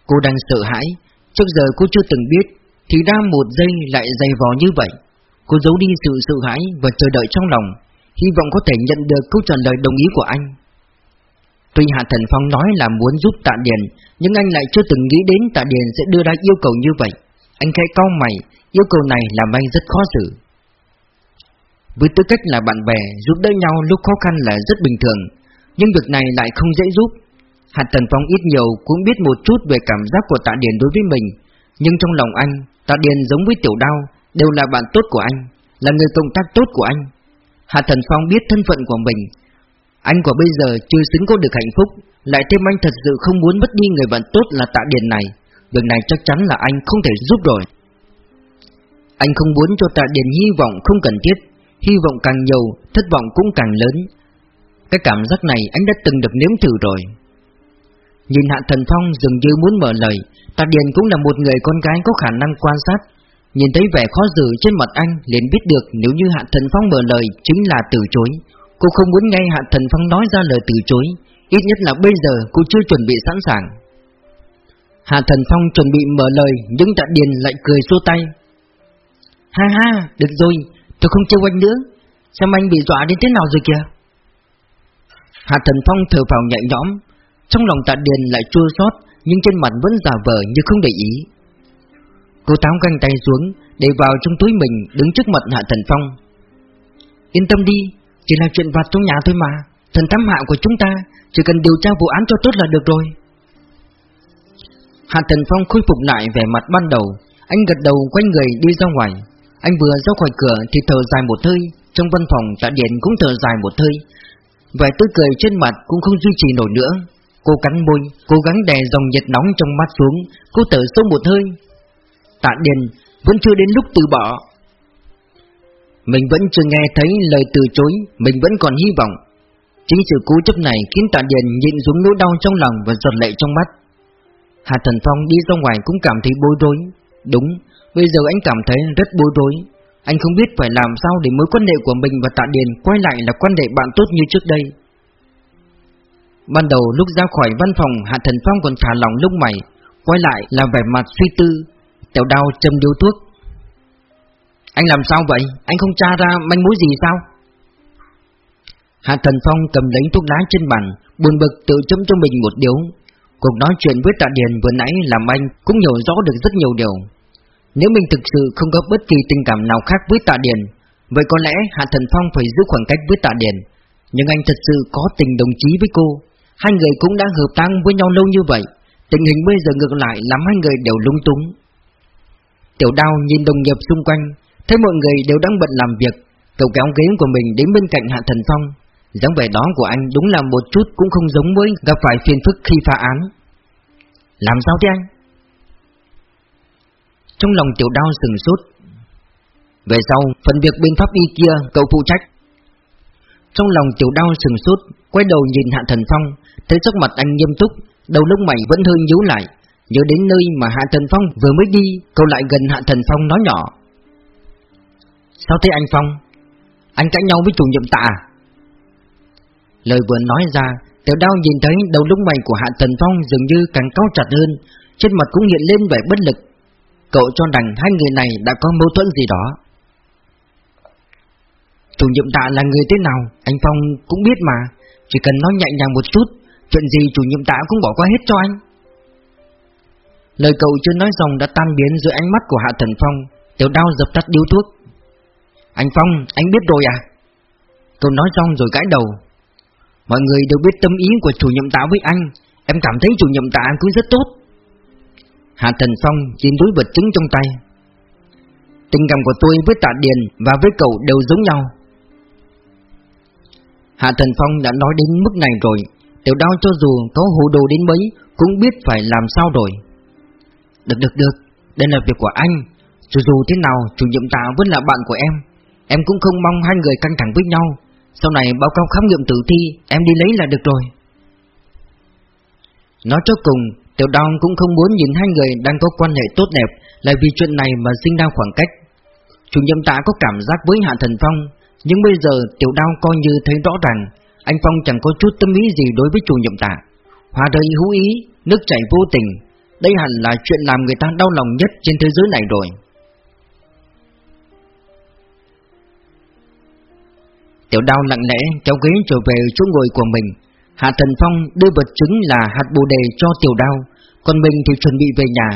Cô đang sợ hãi Trước giờ cô chưa từng biết Thì ra một giây lại dày vò như vậy Cô giấu đi sự sợ hãi và chờ đợi trong lòng Hy vọng có thể nhận được câu trả lời đồng ý của anh Tuy Hạ Thần Phong nói là muốn giúp Tạ Điền, nhưng anh lại chưa từng nghĩ đến Tạ Điền sẽ đưa ra yêu cầu như vậy. Anh khẽ cau mày, yêu cầu này làm anh rất khó xử. Với tư cách là bạn bè, giúp đỡ nhau lúc khó khăn là rất bình thường, nhưng việc này lại không dễ giúp. Hạt Tần Phong ít nhiều cũng biết một chút về cảm giác của Tạ Điền đối với mình, nhưng trong lòng anh, Tạ Điền giống với Tiểu Đao, đều là bạn tốt của anh, là người công tác tốt của anh. Hạ Thần Phong biết thân phận của mình, anh của bây giờ chưa xứng có được hạnh phúc, lại thêm anh thật sự không muốn mất đi người bạn tốt là Tạ Điền này, việc này chắc chắn là anh không thể giúp rồi. Anh không muốn cho Tạ Điền hy vọng không cần thiết, hy vọng càng nhiều, thất vọng cũng càng lớn. Cái cảm giác này anh đã từng được nếm thử rồi. Nhìn Hạ Thần Phong dường như muốn mở lời, Tạ Điền cũng là một người con gái có khả năng quan sát. Nhìn thấy vẻ khó xử trên mặt anh, liền biết được nếu như Hạ Thần Phong mở lời chính là từ chối. Cô không muốn nghe Hạ Thần Phong nói ra lời từ chối, ít nhất là bây giờ cô chưa chuẩn bị sẵn sàng. Hạ Thần Phong chuẩn bị mở lời, nhưng Tạ Điền lại cười xua tay. Ha ha, được rồi, tôi không trêu anh nữa, xem anh bị dọa đến thế nào rồi kìa. Hạ Thần Phong thở vào nhẹ nhõm, trong lòng tạ điền lại chua xót, Nhưng trên mặt vẫn giả vờ như không để ý. Cô táo găng tay xuống, Để vào trong túi mình, Đứng trước mặt Hạ Thần Phong. Yên tâm đi, Chỉ là chuyện vặt trong nhà thôi mà, Thần thám hạ của chúng ta, Chỉ cần điều tra vụ án cho tốt là được rồi. Hạ Thần Phong khôi phục lại vẻ mặt ban đầu, Anh gật đầu quay người đi ra ngoài. Anh vừa ra khỏi cửa thì thở dài một hơi, Trong văn phòng tạ điện cũng thở dài một hơi. Vẻ tươi cười trên mặt cũng không duy trì nổi nữa. Cô cắn môi, cố gắng đè dòng nhiệt nóng trong mắt xuống, cô thở sâu một hơi. Tạ Điền vẫn chưa đến lúc từ bỏ. Mình vẫn chưa nghe thấy lời từ chối, mình vẫn còn hy vọng. Chính sự cố chấp này khiến Tạ Điền nhịn xuống nỗi đau trong lòng và giọt lệ trong mắt. Hà Thần Phong đi ra ngoài cũng cảm thấy bối rối. Đúng, bây giờ anh cảm thấy rất bối rối. Anh không biết phải làm sao để mối quan hệ của mình và Tạ Điền quay lại là quan hệ bạn tốt như trước đây. Ban đầu lúc ra khỏi văn phòng, Hạ Thần Phong còn thả lòng lúc mày, Quay lại là vẻ mặt suy tư. Tiểu đao châm điếu thuốc. Anh làm sao vậy? Anh không tra ra manh mối gì sao? Hạ Thần Phong cầm lấy thuốc lá trên bàn, Buồn bực tự chấm cho mình một điếu. Cuộc nói chuyện với Tạ Điền vừa nãy làm anh cũng hiểu rõ được rất nhiều điều. Nếu mình thực sự không có bất kỳ tình cảm nào khác với Tạ Điền, Vậy có lẽ Hạ Thần Phong phải giữ khoảng cách với Tạ Điền. Nhưng anh thật sự có tình đồng chí với cô. Hai người cũng đã hợp tác với nhau lâu như vậy Tình hình bây giờ ngược lại làm hai người đều lung túng. Tiểu đao nhìn đồng nghiệp xung quanh Thấy mọi người đều đang bận làm việc Cậu kéo ghế của mình đến bên cạnh Hạ Thần Phong. Dáng vẻ đó của anh đúng là một chút cũng không giống với gặp phải phiền phức khi phá án. Làm sao thế anh? Trong lòng tiểu đao sừng sốt. Về sau, phần việc bên pháp y kia cậu phụ trách. Trong lòng tiểu đao sừng sốt Quay đầu nhìn Hạ Thần Phong. Thấy sắc mặt anh nghiêm túc, Đầu lông mày vẫn hơi nhíu lại, Nhớ đến nơi mà Hạ Thần Phong vừa mới đi, Cậu lại gần Hạ Thần Phong nói nhỏ. Sao thế anh Phong? Anh cãi nhau với chủ nhiệm tạ à? Lời vừa nói ra, Tiểu đao nhìn thấy đầu lông mày của Hạ Thần Phong Dường như càng cao chặt hơn, Trên mặt cũng hiện lên vẻ bất lực. Cậu cho rằng hai người này đã có mâu thuẫn gì đó. Chủ nhiệm tạ là người thế nào? Anh Phong cũng biết mà, Chỉ cần nói nhẹ nhàng một chút. Chuyện gì chủ nhiệm tạ cũng bỏ qua hết cho anh. Lời cậu chưa nói xong đã tan biến dưới ánh mắt của Hạ Thần Phong. Tiểu đao dập tắt điếu thuốc. Anh Phong, anh biết rồi à? Cậu nói xong rồi gãi đầu. Mọi người đều biết tâm ý của chủ nhiệm tạ với anh. Em cảm thấy chủ nhiệm tạ cứ rất tốt. Hạ Thần Phong nhìn túi vật chứng trong tay. Tình cảm của tôi với tạ Điền và với cậu đều giống nhau. Hạ Thần Phong đã nói đến mức này rồi. Tiểu đao cho dù có hồ đồ đến mấy, Cũng biết phải làm sao rồi. Được được được. Đây là việc của anh. Dù dù thế nào, chủ nhiệm tạ vẫn là bạn của em. Em cũng không mong hai người căng thẳng với nhau. Sau này báo cáo khám nghiệm tử thi, Em đi lấy là được rồi. Nói cho cùng, Tiểu đao cũng không muốn nhìn hai người đang có quan hệ tốt đẹp Là vì chuyện này mà sinh ra khoảng cách. Chủ nhiệm tạ có cảm giác với Hạ Thần Phong, Nhưng bây giờ tiểu đao coi như thấy rõ ràng anh Phong chẳng có chút tâm ý gì đối với chủ nhiệm tạ. Hòa đời hữu ý, nước chảy vô tình Đây hẳn là chuyện làm người ta đau lòng nhất trên thế giới này rồi. Tiểu đao lặng lẽ kéo ghế trở về chỗ ngồi của mình. Hạ Thần Phong đưa vật chứng là hạt bồ đề cho tiểu đao Còn mình thì chuẩn bị về nhà.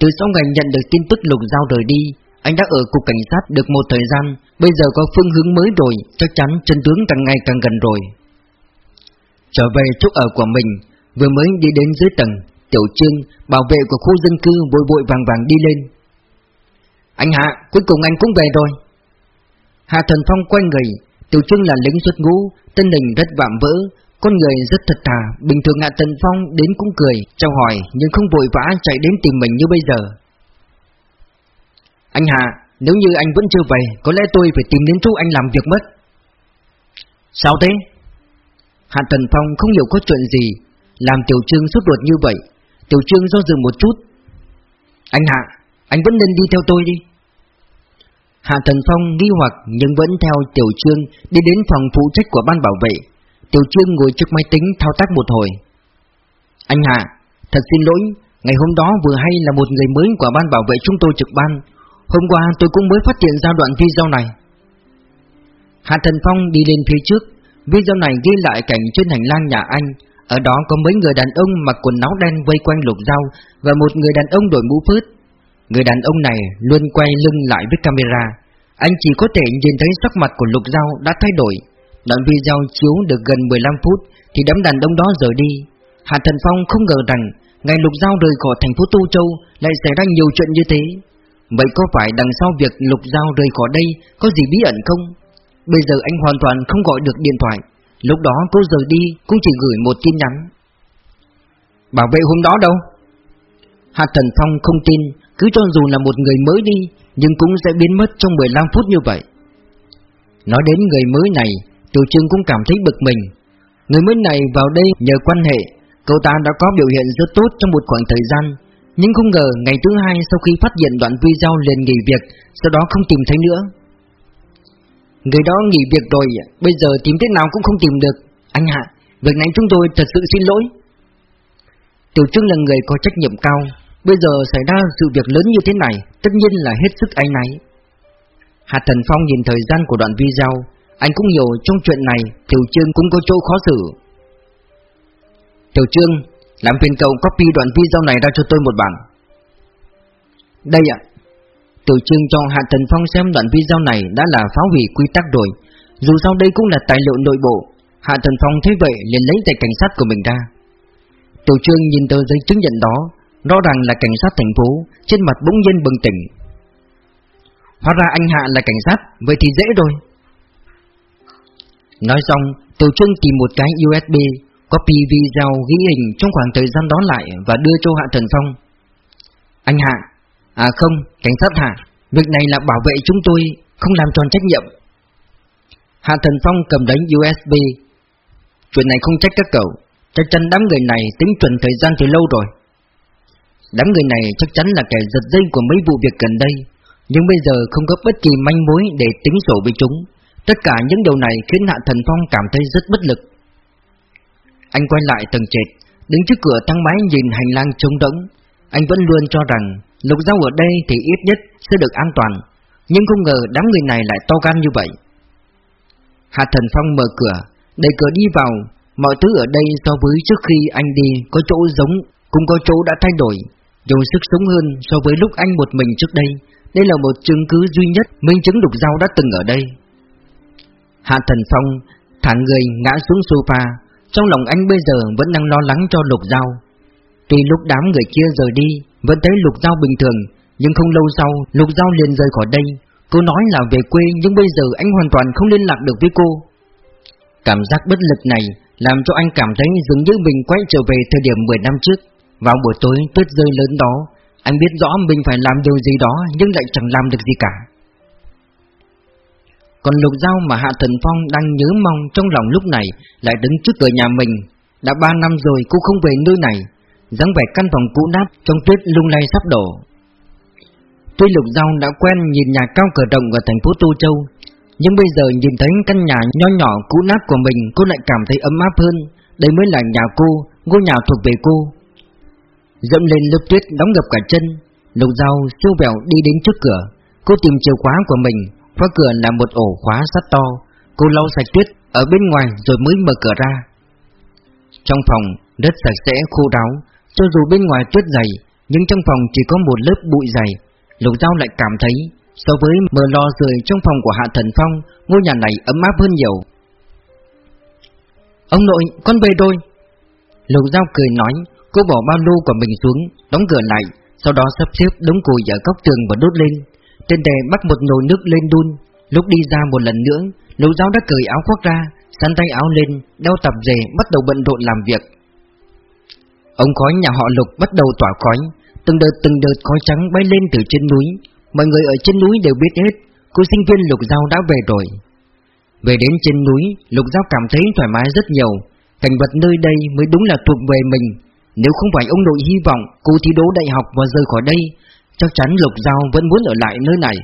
Từ sau ngày nhận được tin tức lục giao rời đi Anh đã ở cục cảnh sát được một thời gian Bây giờ có phương hướng mới rồi Chắc chắn chân tướng càng ngày càng gần rồi. Trở về chỗ ở của mình Vừa mới đi đến dưới tầng Tiểu Trương, bảo vệ của khu dân cư vội vội vàng vàng đi lên. Anh Hạ, cuối cùng anh cũng về rồi. Hạ Thần Phong quay người Tiểu Trương là lính xuất ngũ Tên hình rất vạm vỡ Con người rất thật thà Bình thường Hạ Thần Phong đến cũng cười Chào hỏi nhưng không vội vã chạy đến tìm mình như bây giờ. Anh Hạ Nếu như anh vẫn chưa về Có lẽ tôi phải tìm đến chỗ anh làm việc mất. Sao thế? Hạ Thần Phong không hiểu có chuyện gì Làm Tiểu Trương sốt ruột như vậy Tiểu Trương do dự một chút Anh Hạ Anh vẫn nên đi theo tôi đi Hạ Thần Phong nghi hoặc nhưng vẫn theo Tiểu Trương đi đến phòng phụ trách của ban bảo vệ. Tiểu Trương ngồi trước máy tính thao tác một hồi. Anh Hạ, thật xin lỗi, ngày hôm đó vừa hay là một người mới của ban bảo vệ chúng tôi trực ban. Hôm qua tôi cũng mới phát hiện ra đoạn video này. Hạ Thần Phong đi lên phía trước, video này ghi lại cảnh trên hành lang nhà anh. Ở đó có mấy người đàn ông mặc quần áo đen vây quanh lục dao và một người đàn ông đội mũ phớt. Người đàn ông này luôn quay lưng lại với camera. Anh chỉ có thể nhìn thấy sắc mặt của Lục Giao đã thay đổi. Đoạn video chiếu được gần 15 phút Thì đám đàn ông đó rời đi. Hạ Thần Phong không ngờ rằng Ngày Lục Giao rời khỏi thành phố Tu Châu Lại xảy ra nhiều chuyện như thế. Vậy có phải đằng sau việc Lục Giao rời khỏi đây Có gì bí ẩn không? Bây giờ anh hoàn toàn không gọi được điện thoại. Lúc đó cô rời đi Cũng chỉ gửi một tin nhắn. Bảo vệ hôm đó đâu? Hạ Thần Phong không tin, cứ cho dù là một người mới đi, Nhưng cũng sẽ biến mất trong 15 phút như vậy. Nói đến người mới này, Tiểu Trương cũng cảm thấy bực mình. Người mới này vào đây nhờ quan hệ, Cậu ta đã có biểu hiện rất tốt trong một khoảng thời gian. Nhưng không ngờ ngày thứ hai sau khi phát hiện đoạn video liền nghỉ việc, Sau đó không tìm thấy nữa. Người đó nghỉ việc rồi, Bây giờ tìm thế nào cũng không tìm được. Anh Hạ, Việc này chúng tôi thật sự xin lỗi. Tiểu Trương là người có trách nhiệm cao, Bây giờ xảy ra sự việc lớn như thế này, Tất nhiên là hết sức anh náy. Hạ Thần Phong nhìn thời gian của đoạn video, Anh cũng hiểu trong chuyện này, Tiểu Trương cũng có chỗ khó xử. Tiểu Trương, Làm phiền cậu copy đoạn video này ra cho tôi một bản. Đây ạ. Tiểu trưng cho Hạ Thần Phong xem đoạn video này đã là phá hủy quy tắc rồi. Dù sao đây cũng là tài liệu nội bộ, Hạ Thần Phong thấy vậy liền lấy tài cảnh sát của mình ra. Tổ Trương nhìn tờ giấy chứng nhận đó, Rõ ràng là cảnh sát thành phố, Trên mặt bỗng nhiên bừng tỉnh. Hóa ra anh Hạ là cảnh sát, Vậy thì dễ rồi. Nói xong Tổ Trương tìm một cái USB Copy video ghi hình trong khoảng thời gian đó lại Và đưa cho Hạ Thần Phong. Anh Hạ À không, cảnh sát Hạ Việc này là bảo vệ chúng tôi Không làm tròn trách nhiệm. Hạ Thần Phong cầm đánh USB Chuyện này không trách các cậu Chắc chắn đám người này tính chuẩn thời gian từ lâu rồi. Đám người này chắc chắn là kẻ giật dây của mấy vụ việc gần đây Nhưng bây giờ không có bất kỳ manh mối để tính sổ với chúng. Tất cả những điều này khiến Hạ Thần Phong cảm thấy rất bất lực. Anh quay lại tầng trệt Đứng trước cửa thang máy nhìn hành lang trống rỗng. Anh vẫn luôn cho rằng Lục Giao ở đây thì ít nhất sẽ được an toàn, Nhưng không ngờ đám người này lại to gan như vậy. Hạ Thần Phong mở cửa, Đẩy cửa đi vào. Mọi thứ ở đây so với trước khi anh đi Có chỗ giống, Cũng có chỗ đã thay đổi dùng sức sống hơn so với lúc anh một mình trước đây. Đây là một chứng cứ duy nhất minh chứng Lục Giao đã từng ở đây. Hạ Thần Phong thẳng người ngã xuống sofa. Trong lòng anh bây giờ vẫn đang lo lắng cho Lục Giao Tuy lúc đám người kia rời đi, Vẫn thấy Lục Giao bình thường, Nhưng không lâu sau, Lục Giao liền rời khỏi đây. Cô nói là về quê, nhưng bây giờ anh hoàn toàn không liên lạc được với cô. Cảm giác bất lực này Làm cho anh cảm thấy dường như mình quay trở về thời điểm 10 năm trước. Vào buổi tối, tuyết rơi lớn đó, Anh biết rõ mình phải làm điều gì đó, Nhưng lại chẳng làm được gì cả. Còn lục dao mà Hạ Thần Phong đang nhớ mong trong lòng lúc này Lại đứng trước cửa nhà mình. Đã ba năm rồi cô không về nơi này dáng vẻ căn phòng cũ nát trong tuyết lung lay sắp đổ. Tuy lục Giao đã quen nhìn nhà cao cửa rộng ở thành phố Tô Châu Nhưng bây giờ nhìn thấy căn nhà nho nhỏ cũ nát của mình Cô lại cảm thấy ấm áp hơn. Đây mới là nhà cô, ngôi nhà thuộc về cô. Dẫm lên lớp tuyết đóng ngập cả chân Lục Giao siêu vẹo đi đến trước cửa. Cô tìm chìa khóa của mình Khóa cửa là một ổ khóa sắt to. Cô lau sạch tuyết ở bên ngoài rồi mới mở cửa ra. Trong phòng, đất sạch sẽ khô ráo, cho dù bên ngoài tuyết dày, nhưng trong phòng chỉ có một lớp bụi dày. Lục Giao lại cảm thấy, so với mờ lo rời trong phòng của Hạ Thần Phong, ngôi nhà này ấm áp hơn nhiều. Ông nội, con về đôi. Lục Giao cười nói, cô bỏ bao lô của mình xuống, đóng cửa lại, sau đó sắp xếp đống củi ở góc tường và đốt lên. Trên đề bắt một nồi nước lên đun, lúc đi ra một lần nữa, Lục Giao đã cởi áo khoác ra, sắn tay áo lên, đeo tập dề bắt đầu bận rộn làm việc. Ông khói nhà họ Lục bắt đầu tỏa khói, từng đợt từng đợt khói trắng bay lên từ trên núi. Mọi người ở trên núi đều biết hết, cô sinh viên Lục Giao đã về rồi. Về đến trên núi, Lục Giao cảm thấy thoải mái rất nhiều. Cảnh vật nơi đây mới đúng là thuộc về mình. Nếu không phải ông nội hy vọng cô thi đỗ đại học và rời khỏi đây, chắc chắn Lục Giao vẫn muốn ở lại nơi này.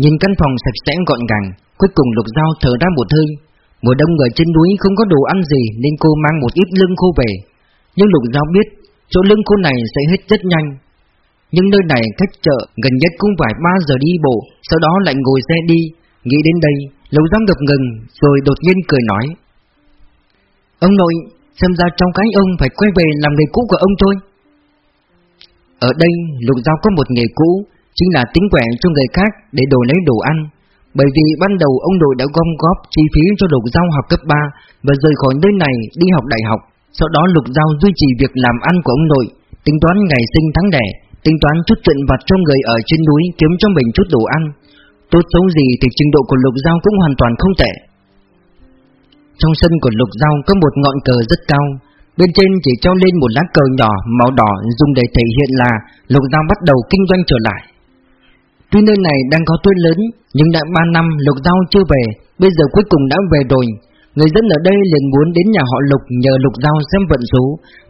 Nhìn căn phòng sạch sẽ gọn gàng, cuối cùng Lục Giao thở ra một hơi. Mùa đông ở trên núi không có đồ ăn gì nên cô mang một ít lương khô về. Nhưng Lục Giao biết chỗ lưng cô này sẽ hết rất nhanh. Nhưng nơi này cách chợ gần nhất cũng phải 3 giờ đi bộ, sau đó lại ngồi xe đi. Nghĩ đến đây, Lục Giao ngập ngừng rồi đột nhiên cười nói. Ông nội, xem ra trong cái ông phải quay về làm nghề cũ của ông thôi. Ở đây, Lục Giao có một nghề cũ, chính là tính quẹn cho người khác để đổi lấy đồ ăn. Bởi vì ban đầu ông nội đã gom góp chi phí cho Lục Giao học cấp 3 và rời khỏi nơi này đi học đại học. Sau đó Lục Giao duy trì việc làm ăn của ông nội, tính toán ngày sinh tháng đẻ, tính toán chút chuyện vặt cho người ở trên núi kiếm cho mình chút đồ ăn. Tốt xấu gì thì trình độ của Lục Giao cũng hoàn toàn không tệ. Trong sân của Lục Giao có một ngọn cờ rất cao, bên trên chỉ treo lên một lá cờ nhỏ màu đỏ dùng để thể hiện là Lục Giao bắt đầu kinh doanh trở lại. Tuy nơi này đang có tuyết lớn, nhưng đã 3 năm Lục Giao chưa về, bây giờ cuối cùng đã về rồi. Người dân ở đây liền muốn đến nhà họ Lục nhờ Lục Giao xem vận số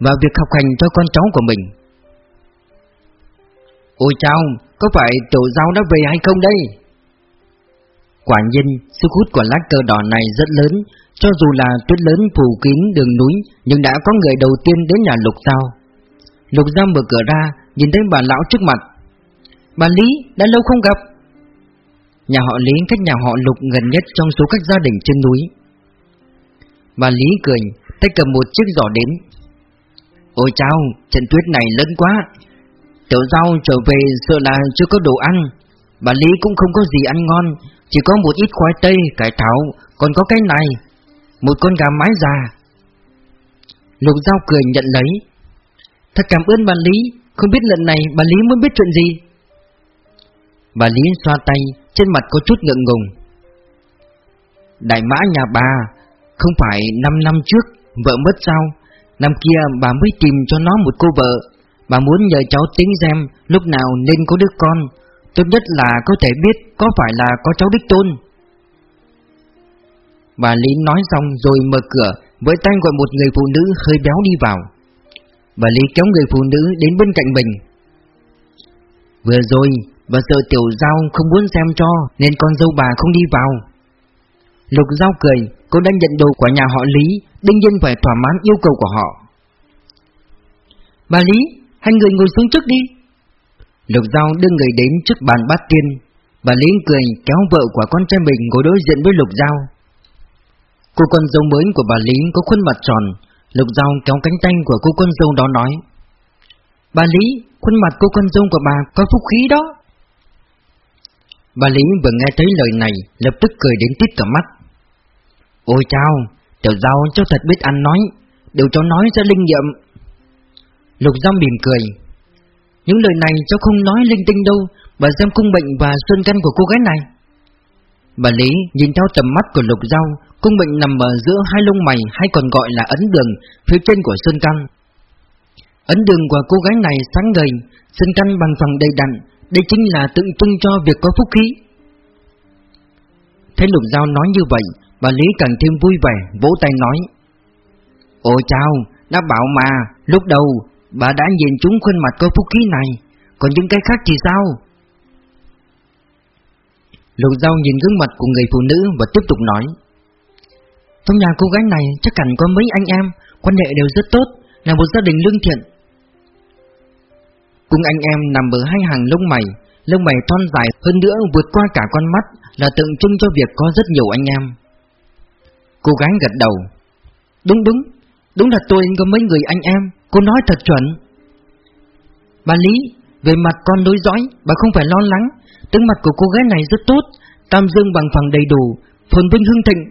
và việc học hành cho con cháu của mình. Ôi chao, có phải tiểu Giao đã về hay không đây? Quả nhiên, sức hút của lá cờ đỏ này rất lớn, cho dù là tuyết lớn phủ kín đường núi, nhưng đã có người đầu tiên đến nhà Lục Giao. Lục Giao mở cửa ra, nhìn thấy bà lão trước mặt. Bà Lý, đã lâu không gặp. Nhà họ Lý cách nhà họ Lục gần nhất trong số các gia đình trên núi. Bà Lý cười, tay cầm một chiếc giỏ đến. Ôi chao, trận tuyết này lớn quá. Tiểu rau trở về sợ là chưa có đồ ăn. Bà Lý cũng không có gì ăn ngon, chỉ có một ít khoai tây, cải thảo, còn có cái này. Một con gà mái già. Lục Giao cười nhận lấy. Thật cảm ơn bà Lý, không biết lần này bà Lý muốn biết chuyện gì. Bà Lý xoa tay, trên mặt có chút ngượng ngùng. Đại mã nhà bà, không phải 5 năm trước, vợ mất sao? Năm kia bà mới tìm cho nó một cô vợ. Bà muốn nhờ cháu tính xem lúc nào nên có đứa con. Tốt nhất là có thể biết có phải là có cháu đích tôn. Bà Lý nói xong rồi mở cửa, với tay gọi một người phụ nữ hơi béo đi vào. Bà Lý kéo người phụ nữ đến bên cạnh mình. Vừa rồi, bà sợ tiểu giao không muốn xem cho, nên con dâu bà không đi vào. Lục giao cười, cô đang nhận đồ của nhà họ Lý, đương nhiên phải thỏa mãn yêu cầu của họ. Bà Lý, hai người ngồi xuống trước đi. Lục Giao đưa người đến trước bàn bát tiên. Bà Lý cười kéo vợ của con trai mình ngồi đối diện với Lục Giao. Cô con dâu mới của bà Lý có khuôn mặt tròn. Lục Giao kéo cánh tay của cô con dâu đó nói. Bà Lý, khuôn mặt cô con dâu của bà có phúc khí đó. Bà Lý vừa nghe thấy lời này, lập tức cười đến tít cả mắt. Ôi chao, tiểu giao cháu thật biết ăn nói, đều cháu nói sẽ linh nghiệm. Lục Giao mỉm cười. Những lời này cháu không nói linh tinh đâu, bà xem cung bệnh và sơn căn của cô gái này. Bà Lý nhìn theo tầm mắt của Lục Giao, cung bệnh nằm ở giữa hai lông mày hay còn gọi là ấn đường phía trên của sơn căn. Ấn đường của cô gái này sáng ngời, sơn căn bằng phẳng đầy đặn, đây chính là tượng trưng cho việc có phúc khí. Thấy Lục Giao nói như vậy, bà Lý càng thêm vui vẻ, vỗ tay nói. Ôi chào, đã bảo mà, lúc đầu bà đã nhìn chúng khuôn mặt có phúc khí này, còn những cái khác thì sao? Lục Giao nhìn gương mặt của người phụ nữ và tiếp tục nói. Trong nhà cô gái này chắc hẳn có mấy anh em, quan hệ đều rất tốt, là một gia đình lương thiện. Cùng anh em nằm ở hai hàng lông mày, lông mày thon dài hơn nữa vượt qua cả con mắt là tượng trưng cho việc có rất nhiều anh em. Cô gái gật đầu. Đúng đúng, Đúng là tôi có mấy người anh em. Cô nói thật chuẩn. Bà Lý Về mặt con đối dõi Bà không phải lo lắng. Tướng mặt của cô gái này rất tốt Tam dương bằng phẳng đầy đủ Phồn vinh hưng thịnh.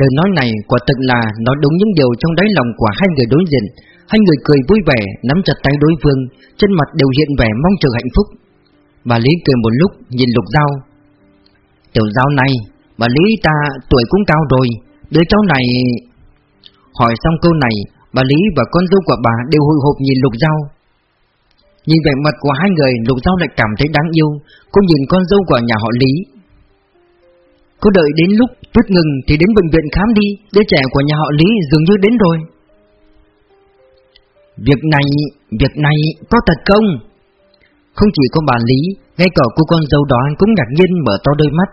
Lời nói này quả thực là nói đúng những điều trong đáy lòng của hai người đối diện. Hai người cười vui vẻ Nắm chặt tay đối phương Trên mặt đều hiện vẻ mong chờ hạnh phúc. Bà Lý cười một lúc nhìn Lục Giao. Tiểu Giao này Bà Lý ta tuổi cũng cao rồi, Đứa cháu này Hỏi xong câu này, Bà Lý và con dâu của bà đều hồi hộp nhìn Lục Giao. Nhìn vẻ mặt của hai người, Lục Giao lại cảm thấy đáng yêu, Cô nhìn con dâu của nhà họ Lý. Cô đợi đến lúc tuyết ngừng Thì đến bệnh viện khám đi, Đứa trẻ của nhà họ Lý dường như đến rồi. Việc này Việc này có thật không? Không chỉ có bà Lý, Ngay cả cô con dâu đó cũng ngạc nhiên mở to đôi mắt.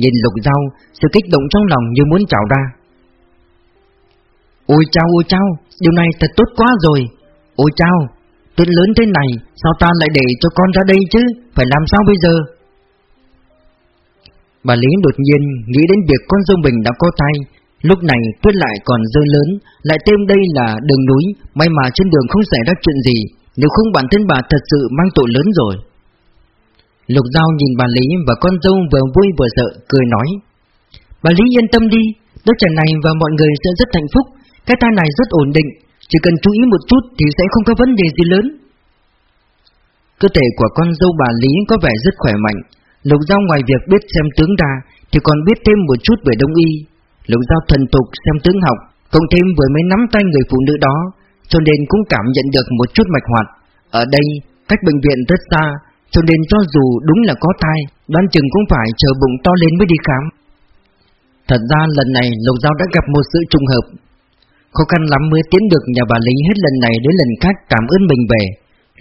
Nhìn Lục dao, Sự kích động trong lòng như muốn trào ra. Ôi chao ôi chao, Điều này thật tốt quá rồi. Ôi chao Tuyết lớn thế này, Sao ta lại để cho con ra đây chứ? Phải làm sao bây giờ? Bà Lý đột nhiên nghĩ đến việc con dâu mình đã có tay Lúc này tuyết lại còn rơi lớn, Lại thêm đây là đường núi. May mà trên đường không xảy ra chuyện gì, Nếu không bản thân bà thật sự mang tội lớn rồi. Lục Giao nhìn bà Lý và con dâu vừa vui vừa sợ, Cười nói. Bà Lý yên tâm đi, Đứa trẻ này và mọi người sẽ rất hạnh phúc, Cái tai này rất ổn định, Chỉ cần chú ý một chút thì sẽ không có vấn đề gì lớn. Cơ thể của con dâu bà Lý có vẻ rất khỏe mạnh. Lục Giao ngoài việc biết xem tướng ra Thì còn biết thêm một chút về đông y. Lục Giao thần tục xem tướng học, Cộng thêm vừa mới nắm tay người phụ nữ đó, Cho nên cũng cảm nhận được một chút mạch hoạt. Ở đây, cách bệnh viện rất xa cho nên cho dù đúng là có thai, Đoán chừng cũng phải chờ bụng to lên mới đi khám. Thật ra lần này Lục Giao đã gặp một sự trùng hợp. Khó khăn lắm mới tiến được nhà bà Lý hết lần này đến lần khác cảm ơn mình về.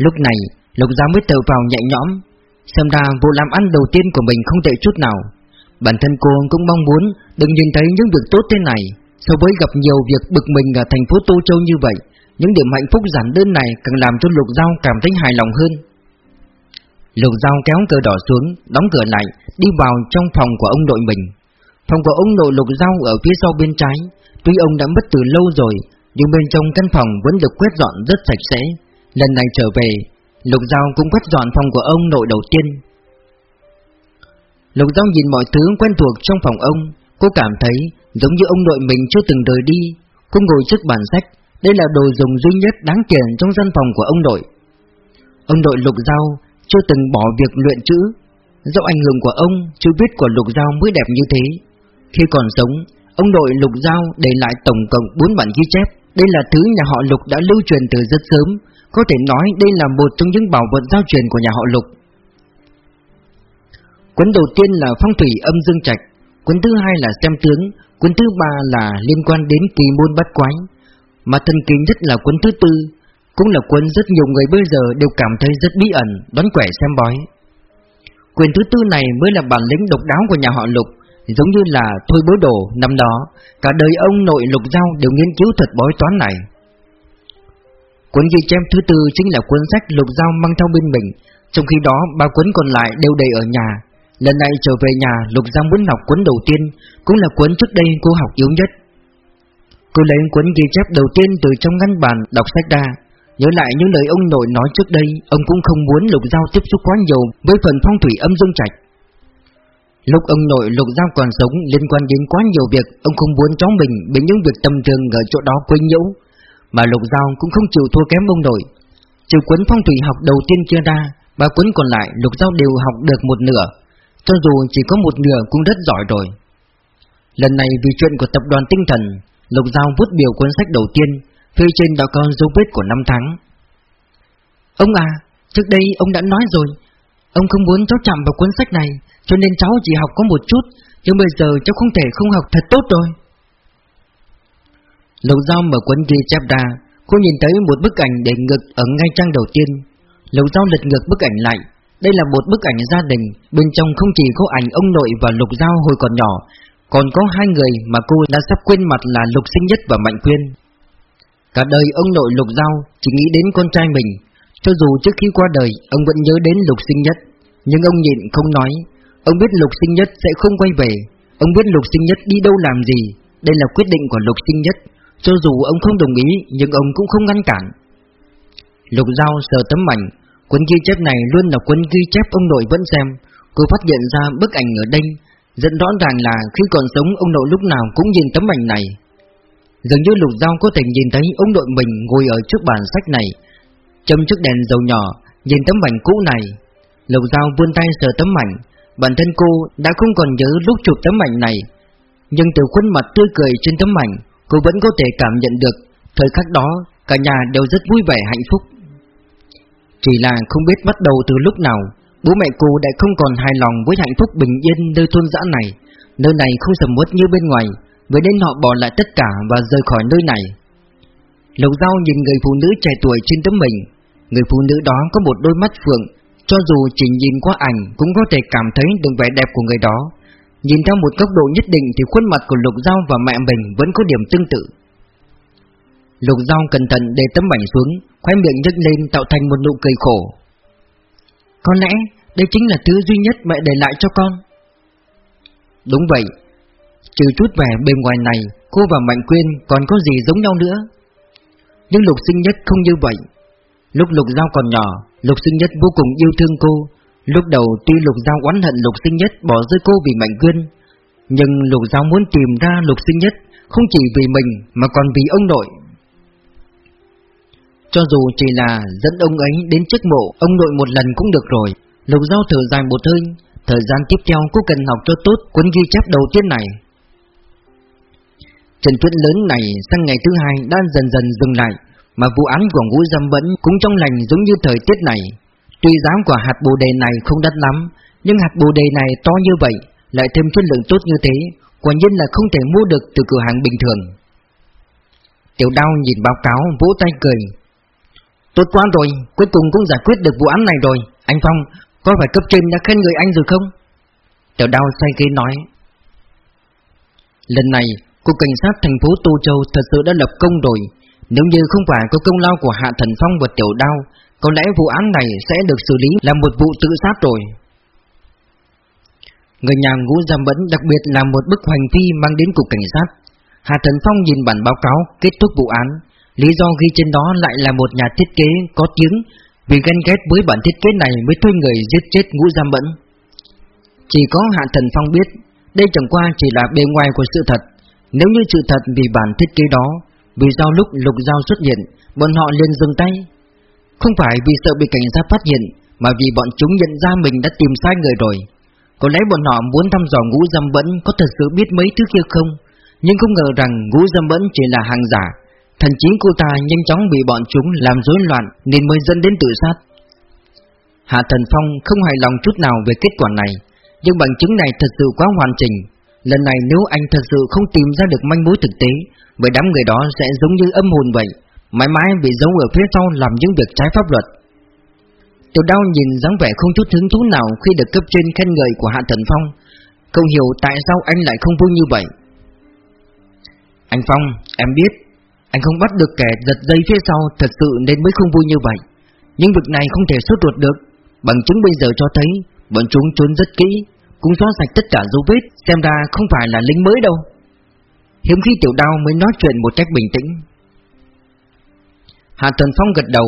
Lúc này Lục Giao mới tự vào nhẹ nhõm. Xem ra vụ làm ăn đầu tiên của mình không tệ chút nào. Bản thân cô cũng mong muốn đừng nhìn thấy những việc tốt thế này. So với gặp nhiều việc bực mình ở thành phố Tô Châu như vậy, Những điểm hạnh phúc giản đơn này càng làm cho Lục Giao cảm thấy hài lòng hơn. Lục Giao kéo cửa đỏ xuống, đóng cửa lại, đi vào trong phòng của ông nội mình. Phòng của ông nội Lục Giao ở phía sau bên trái. Tuy ông đã mất từ lâu rồi Nhưng bên trong căn phòng vẫn được quét dọn rất sạch sẽ. Lần này trở về Lục Giao cũng quét dọn phòng của ông nội đầu tiên. Lục Giao nhìn mọi thứ quen thuộc trong phòng ông. Cô cảm thấy giống như ông nội mình chưa từng rời đi. Cô ngồi trước bàn sách. Đây là đồ dùng duy nhất đáng tiền trong gian phòng của ông nội. Ông nội Lục Giao chưa từng bỏ việc luyện chữ Do ảnh hưởng của ông, chữ viết của Lục Giao mới đẹp như thế. Khi còn sống, ông nội Lục Giao để lại tổng cộng 4 bản ghi chép. Đây là thứ nhà họ Lục đã lưu truyền từ rất sớm. Có thể nói đây là một trong những bảo vật giao truyền của nhà họ Lục. Cuốn đầu tiên là phong thủy âm dương trạch, cuốn thứ hai là xem tướng, cuốn thứ ba là liên quan đến kỳ môn bắt quái, mà thần kỳ nhất là cuốn thứ tư, cũng là cuốn rất nhiều người bây giờ đều cảm thấy rất bí ẩn, đón quẻ xem bói. Quyền thứ tư này mới là bản lĩnh độc đáo của nhà họ Lục, giống như là thôi bối đồ năm đó, cả đời ông nội Lục Giao đều nghiên cứu thuật bói toán này. Cuốn ghi chép thứ tư chính là cuốn sách Lục Giao mang theo bên mình, trong khi đó ba cuốn còn lại đều đầy ở nhà, Lần này trở về nhà Lục giao muốn đọc cuốn đầu tiên Cũng là cuốn trước đây cô học yếu nhất Cô lấy cuốn ghi chép đầu tiên từ trong ngăn bàn đọc sách ra Nhớ lại những lời ông nội nói trước đây, Ông cũng không muốn Lục Giao tiếp xúc quá nhiều Với phần phong thủy âm dương trạch. Lúc ông nội Lục Giao còn sống, Liên quan đến quá nhiều việc, Ông không muốn cháu mình bị những việc tầm thường ở chỗ đó quấy nhiễu, Mà Lục Giao cũng không chịu thua kém ông nội. Trừ cuốn phong thủy học đầu tiên kia ra, Ba cuốn còn lại Lục Giao đều học được một nửa, cho dù chỉ có một nửa cũng rất giỏi rồi. Lần này vì chuyện của tập đoàn tinh thần, Lục Giao vút biểu cuốn sách đầu tiên Phía trên đã có dấu vết của năm tháng. Ông à Trước đây ông đã nói rồi. Ông không muốn cháu chạm vào cuốn sách này Cho nên cháu chỉ học có một chút Nhưng bây giờ cháu không thể không học thật tốt rồi. Lục Giao mở cuốn ghi chép ra Cô nhìn thấy một bức ảnh để ngực ở ngay trang đầu tiên. Lục Giao lật ngược bức ảnh lại. Đây là một bức ảnh gia đình, bên trong không chỉ có ảnh ông nội và Lục Giao hồi còn nhỏ, còn có hai người mà cô đã sắp quên mặt là Lục Sinh Nhất và Mạnh Quyên. Cả đời ông nội Lục Giao chỉ nghĩ đến con trai mình, cho dù trước khi qua đời ông vẫn nhớ đến Lục Sinh Nhất, nhưng ông nhịn không nói. Ông biết Lục Sinh Nhất sẽ không quay về, ông biết Lục Sinh Nhất đi đâu làm gì, đây là quyết định của Lục Sinh Nhất, Cho dù ông không đồng ý nhưng ông cũng không ngăn cản. Lục Giao sờ tấm ảnh Cuốn ghi chép này luôn là cuốn ghi chép ông nội vẫn xem. Cô phát hiện ra bức ảnh ở đây Rất rõ ràng là khi còn sống ông nội lúc nào cũng nhìn tấm ảnh này. Dường như Lục Giao có thể nhìn thấy ông nội mình ngồi ở trước bàn sách này. Châm chiếc đèn dầu nhỏ, Nhìn tấm ảnh cũ này. Lục Giao vươn tay sờ tấm ảnh. Bản thân cô đã không còn nhớ lúc chụp tấm ảnh này. Nhưng từ khuôn mặt tươi cười trên tấm ảnh, Cô vẫn có thể cảm nhận được Thời khắc đó cả nhà đều rất vui vẻ hạnh phúc. Chỉ là không biết bắt đầu từ lúc nào, Bố mẹ cô đã không còn hài lòng với hạnh phúc bình yên nơi thôn dã này. Nơi này không sầm uất như bên ngoài Vậy nên họ bỏ lại tất cả và rời khỏi nơi này. Lục Giao nhìn người phụ nữ trẻ tuổi trên tấm mình. Người phụ nữ đó có một đôi mắt phượng, Cho dù chỉ nhìn qua ảnh cũng có thể cảm thấy được vẻ đẹp của người đó. Nhìn theo một góc độ nhất định thì khuôn mặt của Lục Giao và mẹ mình vẫn có điểm tương tự. Lục Giao cẩn thận để tấm ảnh xuống, Khóe miệng nhấc lên tạo thành một nụ cười khổ. Có lẽ đây chính là thứ duy nhất mẹ để lại cho con. Đúng vậy Trừ chút vẻ bên ngoài này, Cô và Mạnh Quyên còn có gì giống nhau nữa? Nhưng Lục Sinh Nhất không như vậy. Lúc Lục Giao còn nhỏ, Lục Sinh Nhất vô cùng yêu thương cô. Lúc đầu tuy Lục Giao oán hận Lục Sinh Nhất bỏ rơi cô vì Mạnh Quyên, Nhưng Lục Giao muốn tìm ra Lục Sinh Nhất Không chỉ vì mình mà còn vì ông nội. Cho dù chỉ là dẫn ông ấy đến trước mộ, Ông nội một lần cũng được rồi. Lục Giao thở dài một hơi. Thời gian tiếp theo cô cần học cho tốt cuốn ghi chép đầu tiên này. Trận tuyết lớn này sang ngày thứ hai đã dần dần dừng lại, Mà vụ án của ngũ dâm vẫn cũng trong lành giống như thời tiết này. Tuy giá của hạt bồ đề này không đắt lắm, Nhưng hạt bồ đề này to như vậy, Lại thêm chất lượng tốt như thế, Quả nhiên là không thể mua được từ cửa hàng bình thường. Tiểu đao nhìn báo cáo, vỗ tay cười. Tốt quá rồi, Cuối cùng cũng giải quyết được vụ án này rồi. Anh Phong, Có phải cấp trên đã khen người anh rồi không? Tiểu đao say ghế nói. Lần này Cục Cảnh sát thành phố Tô Châu thật sự đã lập công rồi. Nếu như không phải có công lao của Hạ Thần Phong và Tiểu Đao, Có lẽ vụ án này sẽ được xử lý là một vụ tự sát rồi. Người nhà ngũ giam bẫn, đặc biệt là một bức hoành phi mang đến Cục Cảnh sát. Hạ Thần Phong nhìn bản báo cáo kết thúc vụ án. Lý do ghi trên đó lại là một nhà thiết kế có tiếng, Vì ghen ghét với bản thiết kế này mới thuê người giết chết ngũ giam bẫn. Chỉ có Hạ Thần Phong biết, Đây chẳng qua chỉ là bề ngoài của sự thật nếu như sự thật vì bản thiết kế đó, Vì sao lúc lục giao xuất hiện, Bọn họ liền dừng tay. Không phải vì sợ bị cảnh sát phát hiện, Mà vì bọn chúng nhận ra mình đã tìm sai người rồi. Có lẽ bọn họ muốn thăm dò ngũ dâm bẫn Có thật sự biết mấy thứ kia không? Nhưng không ngờ rằng ngũ dâm bẫn chỉ là hàng giả. Thần chính cô ta nhanh chóng bị bọn chúng làm rối loạn Nên mới dẫn đến tự sát. Hạ Thần Phong không hài lòng chút nào về kết quả này, Nhưng bằng chứng này thật sự quá hoàn chỉnh. Lần này nếu anh thật sự không tìm ra được manh mối thực tế Vậy đám người đó sẽ giống như âm hồn vậy Mãi mãi bị giấu ở phía sau làm những việc trái pháp luật. Tiểu đau nhìn dáng vẻ không chút hứng thú nào khi được cấp trên khen ngợi của Hạ Thần Phong Không hiểu tại sao anh lại không vui như vậy. Anh Phong, em biết Anh không bắt được kẻ giật dây phía sau thật sự nên mới không vui như vậy Nhưng việc này không thể sốt ruột được Bằng chứng bây giờ cho thấy Bọn chúng trốn rất kỹ cũng xóa sạch tất cả dấu vết Xem ra không phải là lính mới đâu. Hiếm khi tiểu đao mới nói chuyện một cách bình tĩnh. Hạ Tần Phong gật đầu.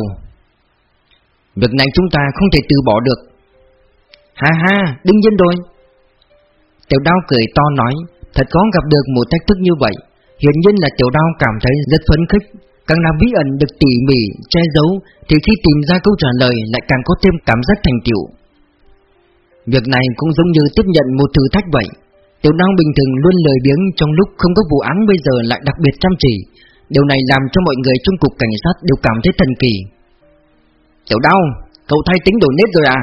Việc này chúng ta không thể từ bỏ được. Ha ha, đương nhiên rồi. Tiểu đao cười to nói Thật có gặp được một thách thức như vậy. Hiện nhiên là tiểu đao cảm thấy rất phấn khích. Càng làm bí ẩn được tỉ mỉ, che giấu Thì khi tìm ra câu trả lời lại càng có thêm cảm giác thành tựu. Việc này cũng giống như tiếp nhận một thử thách vậy. Tiểu đao bình thường luôn lời biếng trong lúc không có vụ án bây giờ lại đặc biệt chăm chỉ. Điều này làm cho mọi người trong cục cảnh sát đều cảm thấy thần kỳ. Tiểu đao, cậu thay tính đổi nết rồi à?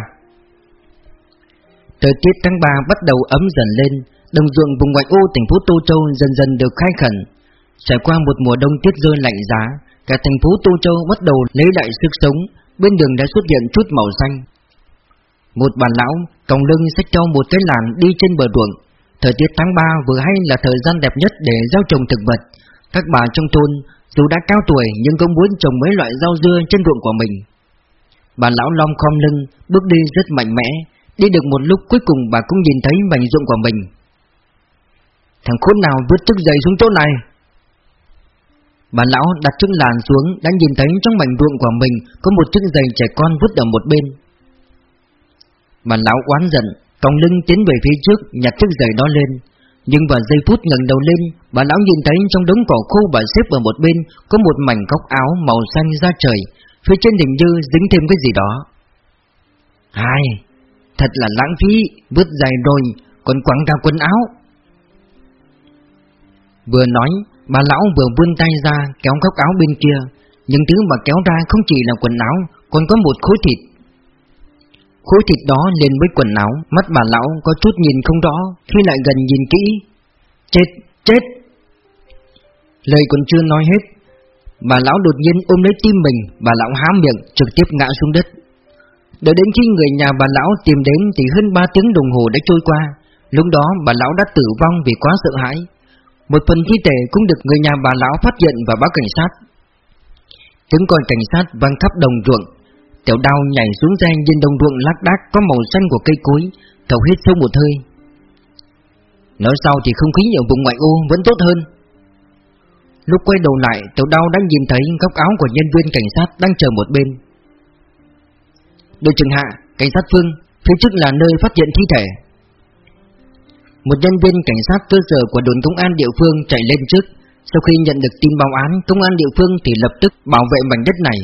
Thời tiết tháng 3 bắt đầu ấm dần lên Đồng ruộng vùng ngoại ô thành phố Tô Châu dần dần được khai khẩn. Trải qua một mùa đông tuyết rơi lạnh giá Cả thành phố Tô Châu bắt đầu lấy lại sức sống Bên đường đã xuất hiện chút màu xanh một bà lão còng lưng xách theo một cái làn đi trên bờ ruộng. Thời tiết tháng 3 vừa hay là thời gian đẹp nhất để gieo trồng thực vật. Các bà trong thôn dù đã cao tuổi nhưng cũng muốn trồng mấy loại rau dưa trên ruộng của mình. Bà lão long khom lưng, bước đi rất mạnh mẽ. Đi được một lúc cuối cùng bà cũng nhìn thấy mảnh ruộng của mình. Thằng khốn nào vứt chiếc giày xuống chỗ này? Bà lão đặt chiếc làn xuống đã nhìn thấy trong mảnh ruộng của mình có một chiếc giày trẻ con vứt ở một bên. Bà lão oán giận, còng lưng tiến về phía trước nhặt chiếc giày đó lên. Nhưng vào giây phút ngẩng đầu lên, bà lão nhìn thấy trong đống cỏ khô bà xếp ở một bên có một mảnh góc áo màu xanh da trời, phía trên đỉnh như dính thêm cái gì đó. Hai, thật là lãng phí, vứt giày rồi, còn quẳng ra quần áo. Vừa nói, bà lão vừa vươn tay ra kéo góc áo bên kia, những thứ mà kéo ra không chỉ là quần áo, còn có một khối thịt. Khối thịt đó lên với quần áo, mắt bà lão có chút nhìn không rõ, khi lại gần nhìn kỹ. Chết, chết! Lời còn chưa nói hết, bà lão đột nhiên ôm lấy tim mình, bà lão há miệng, trực tiếp ngã xuống đất. Đợi đến khi người nhà bà lão tìm đến thì hơn 3 tiếng đồng hồ đã trôi qua, lúc đó bà lão đã tử vong vì quá sợ hãi. Một phần thi thể cũng được người nhà bà lão phát hiện và báo cảnh sát. Tiếng còi cảnh sát vang khắp đồng ruộng, Tiểu đao nhảy xuống xe trên đồng ruộng lác đác có màu xanh của cây cối, thầu hết sâu một hơi. Nói sau thì không khí ở vùng ngoại ô vẫn tốt hơn. Lúc quay đầu lại, tiểu đao đã nhìn thấy góc áo của nhân viên cảnh sát đang chờ một bên. Đội trưởng hạ, cảnh sát Phương, phía trước là nơi phát hiện thi thể. Một nhân viên cảnh sát cơ sở của đồn công an địa phương chạy lên trước. Sau khi nhận được tin báo án, công an địa phương thì lập tức bảo vệ mảnh đất này,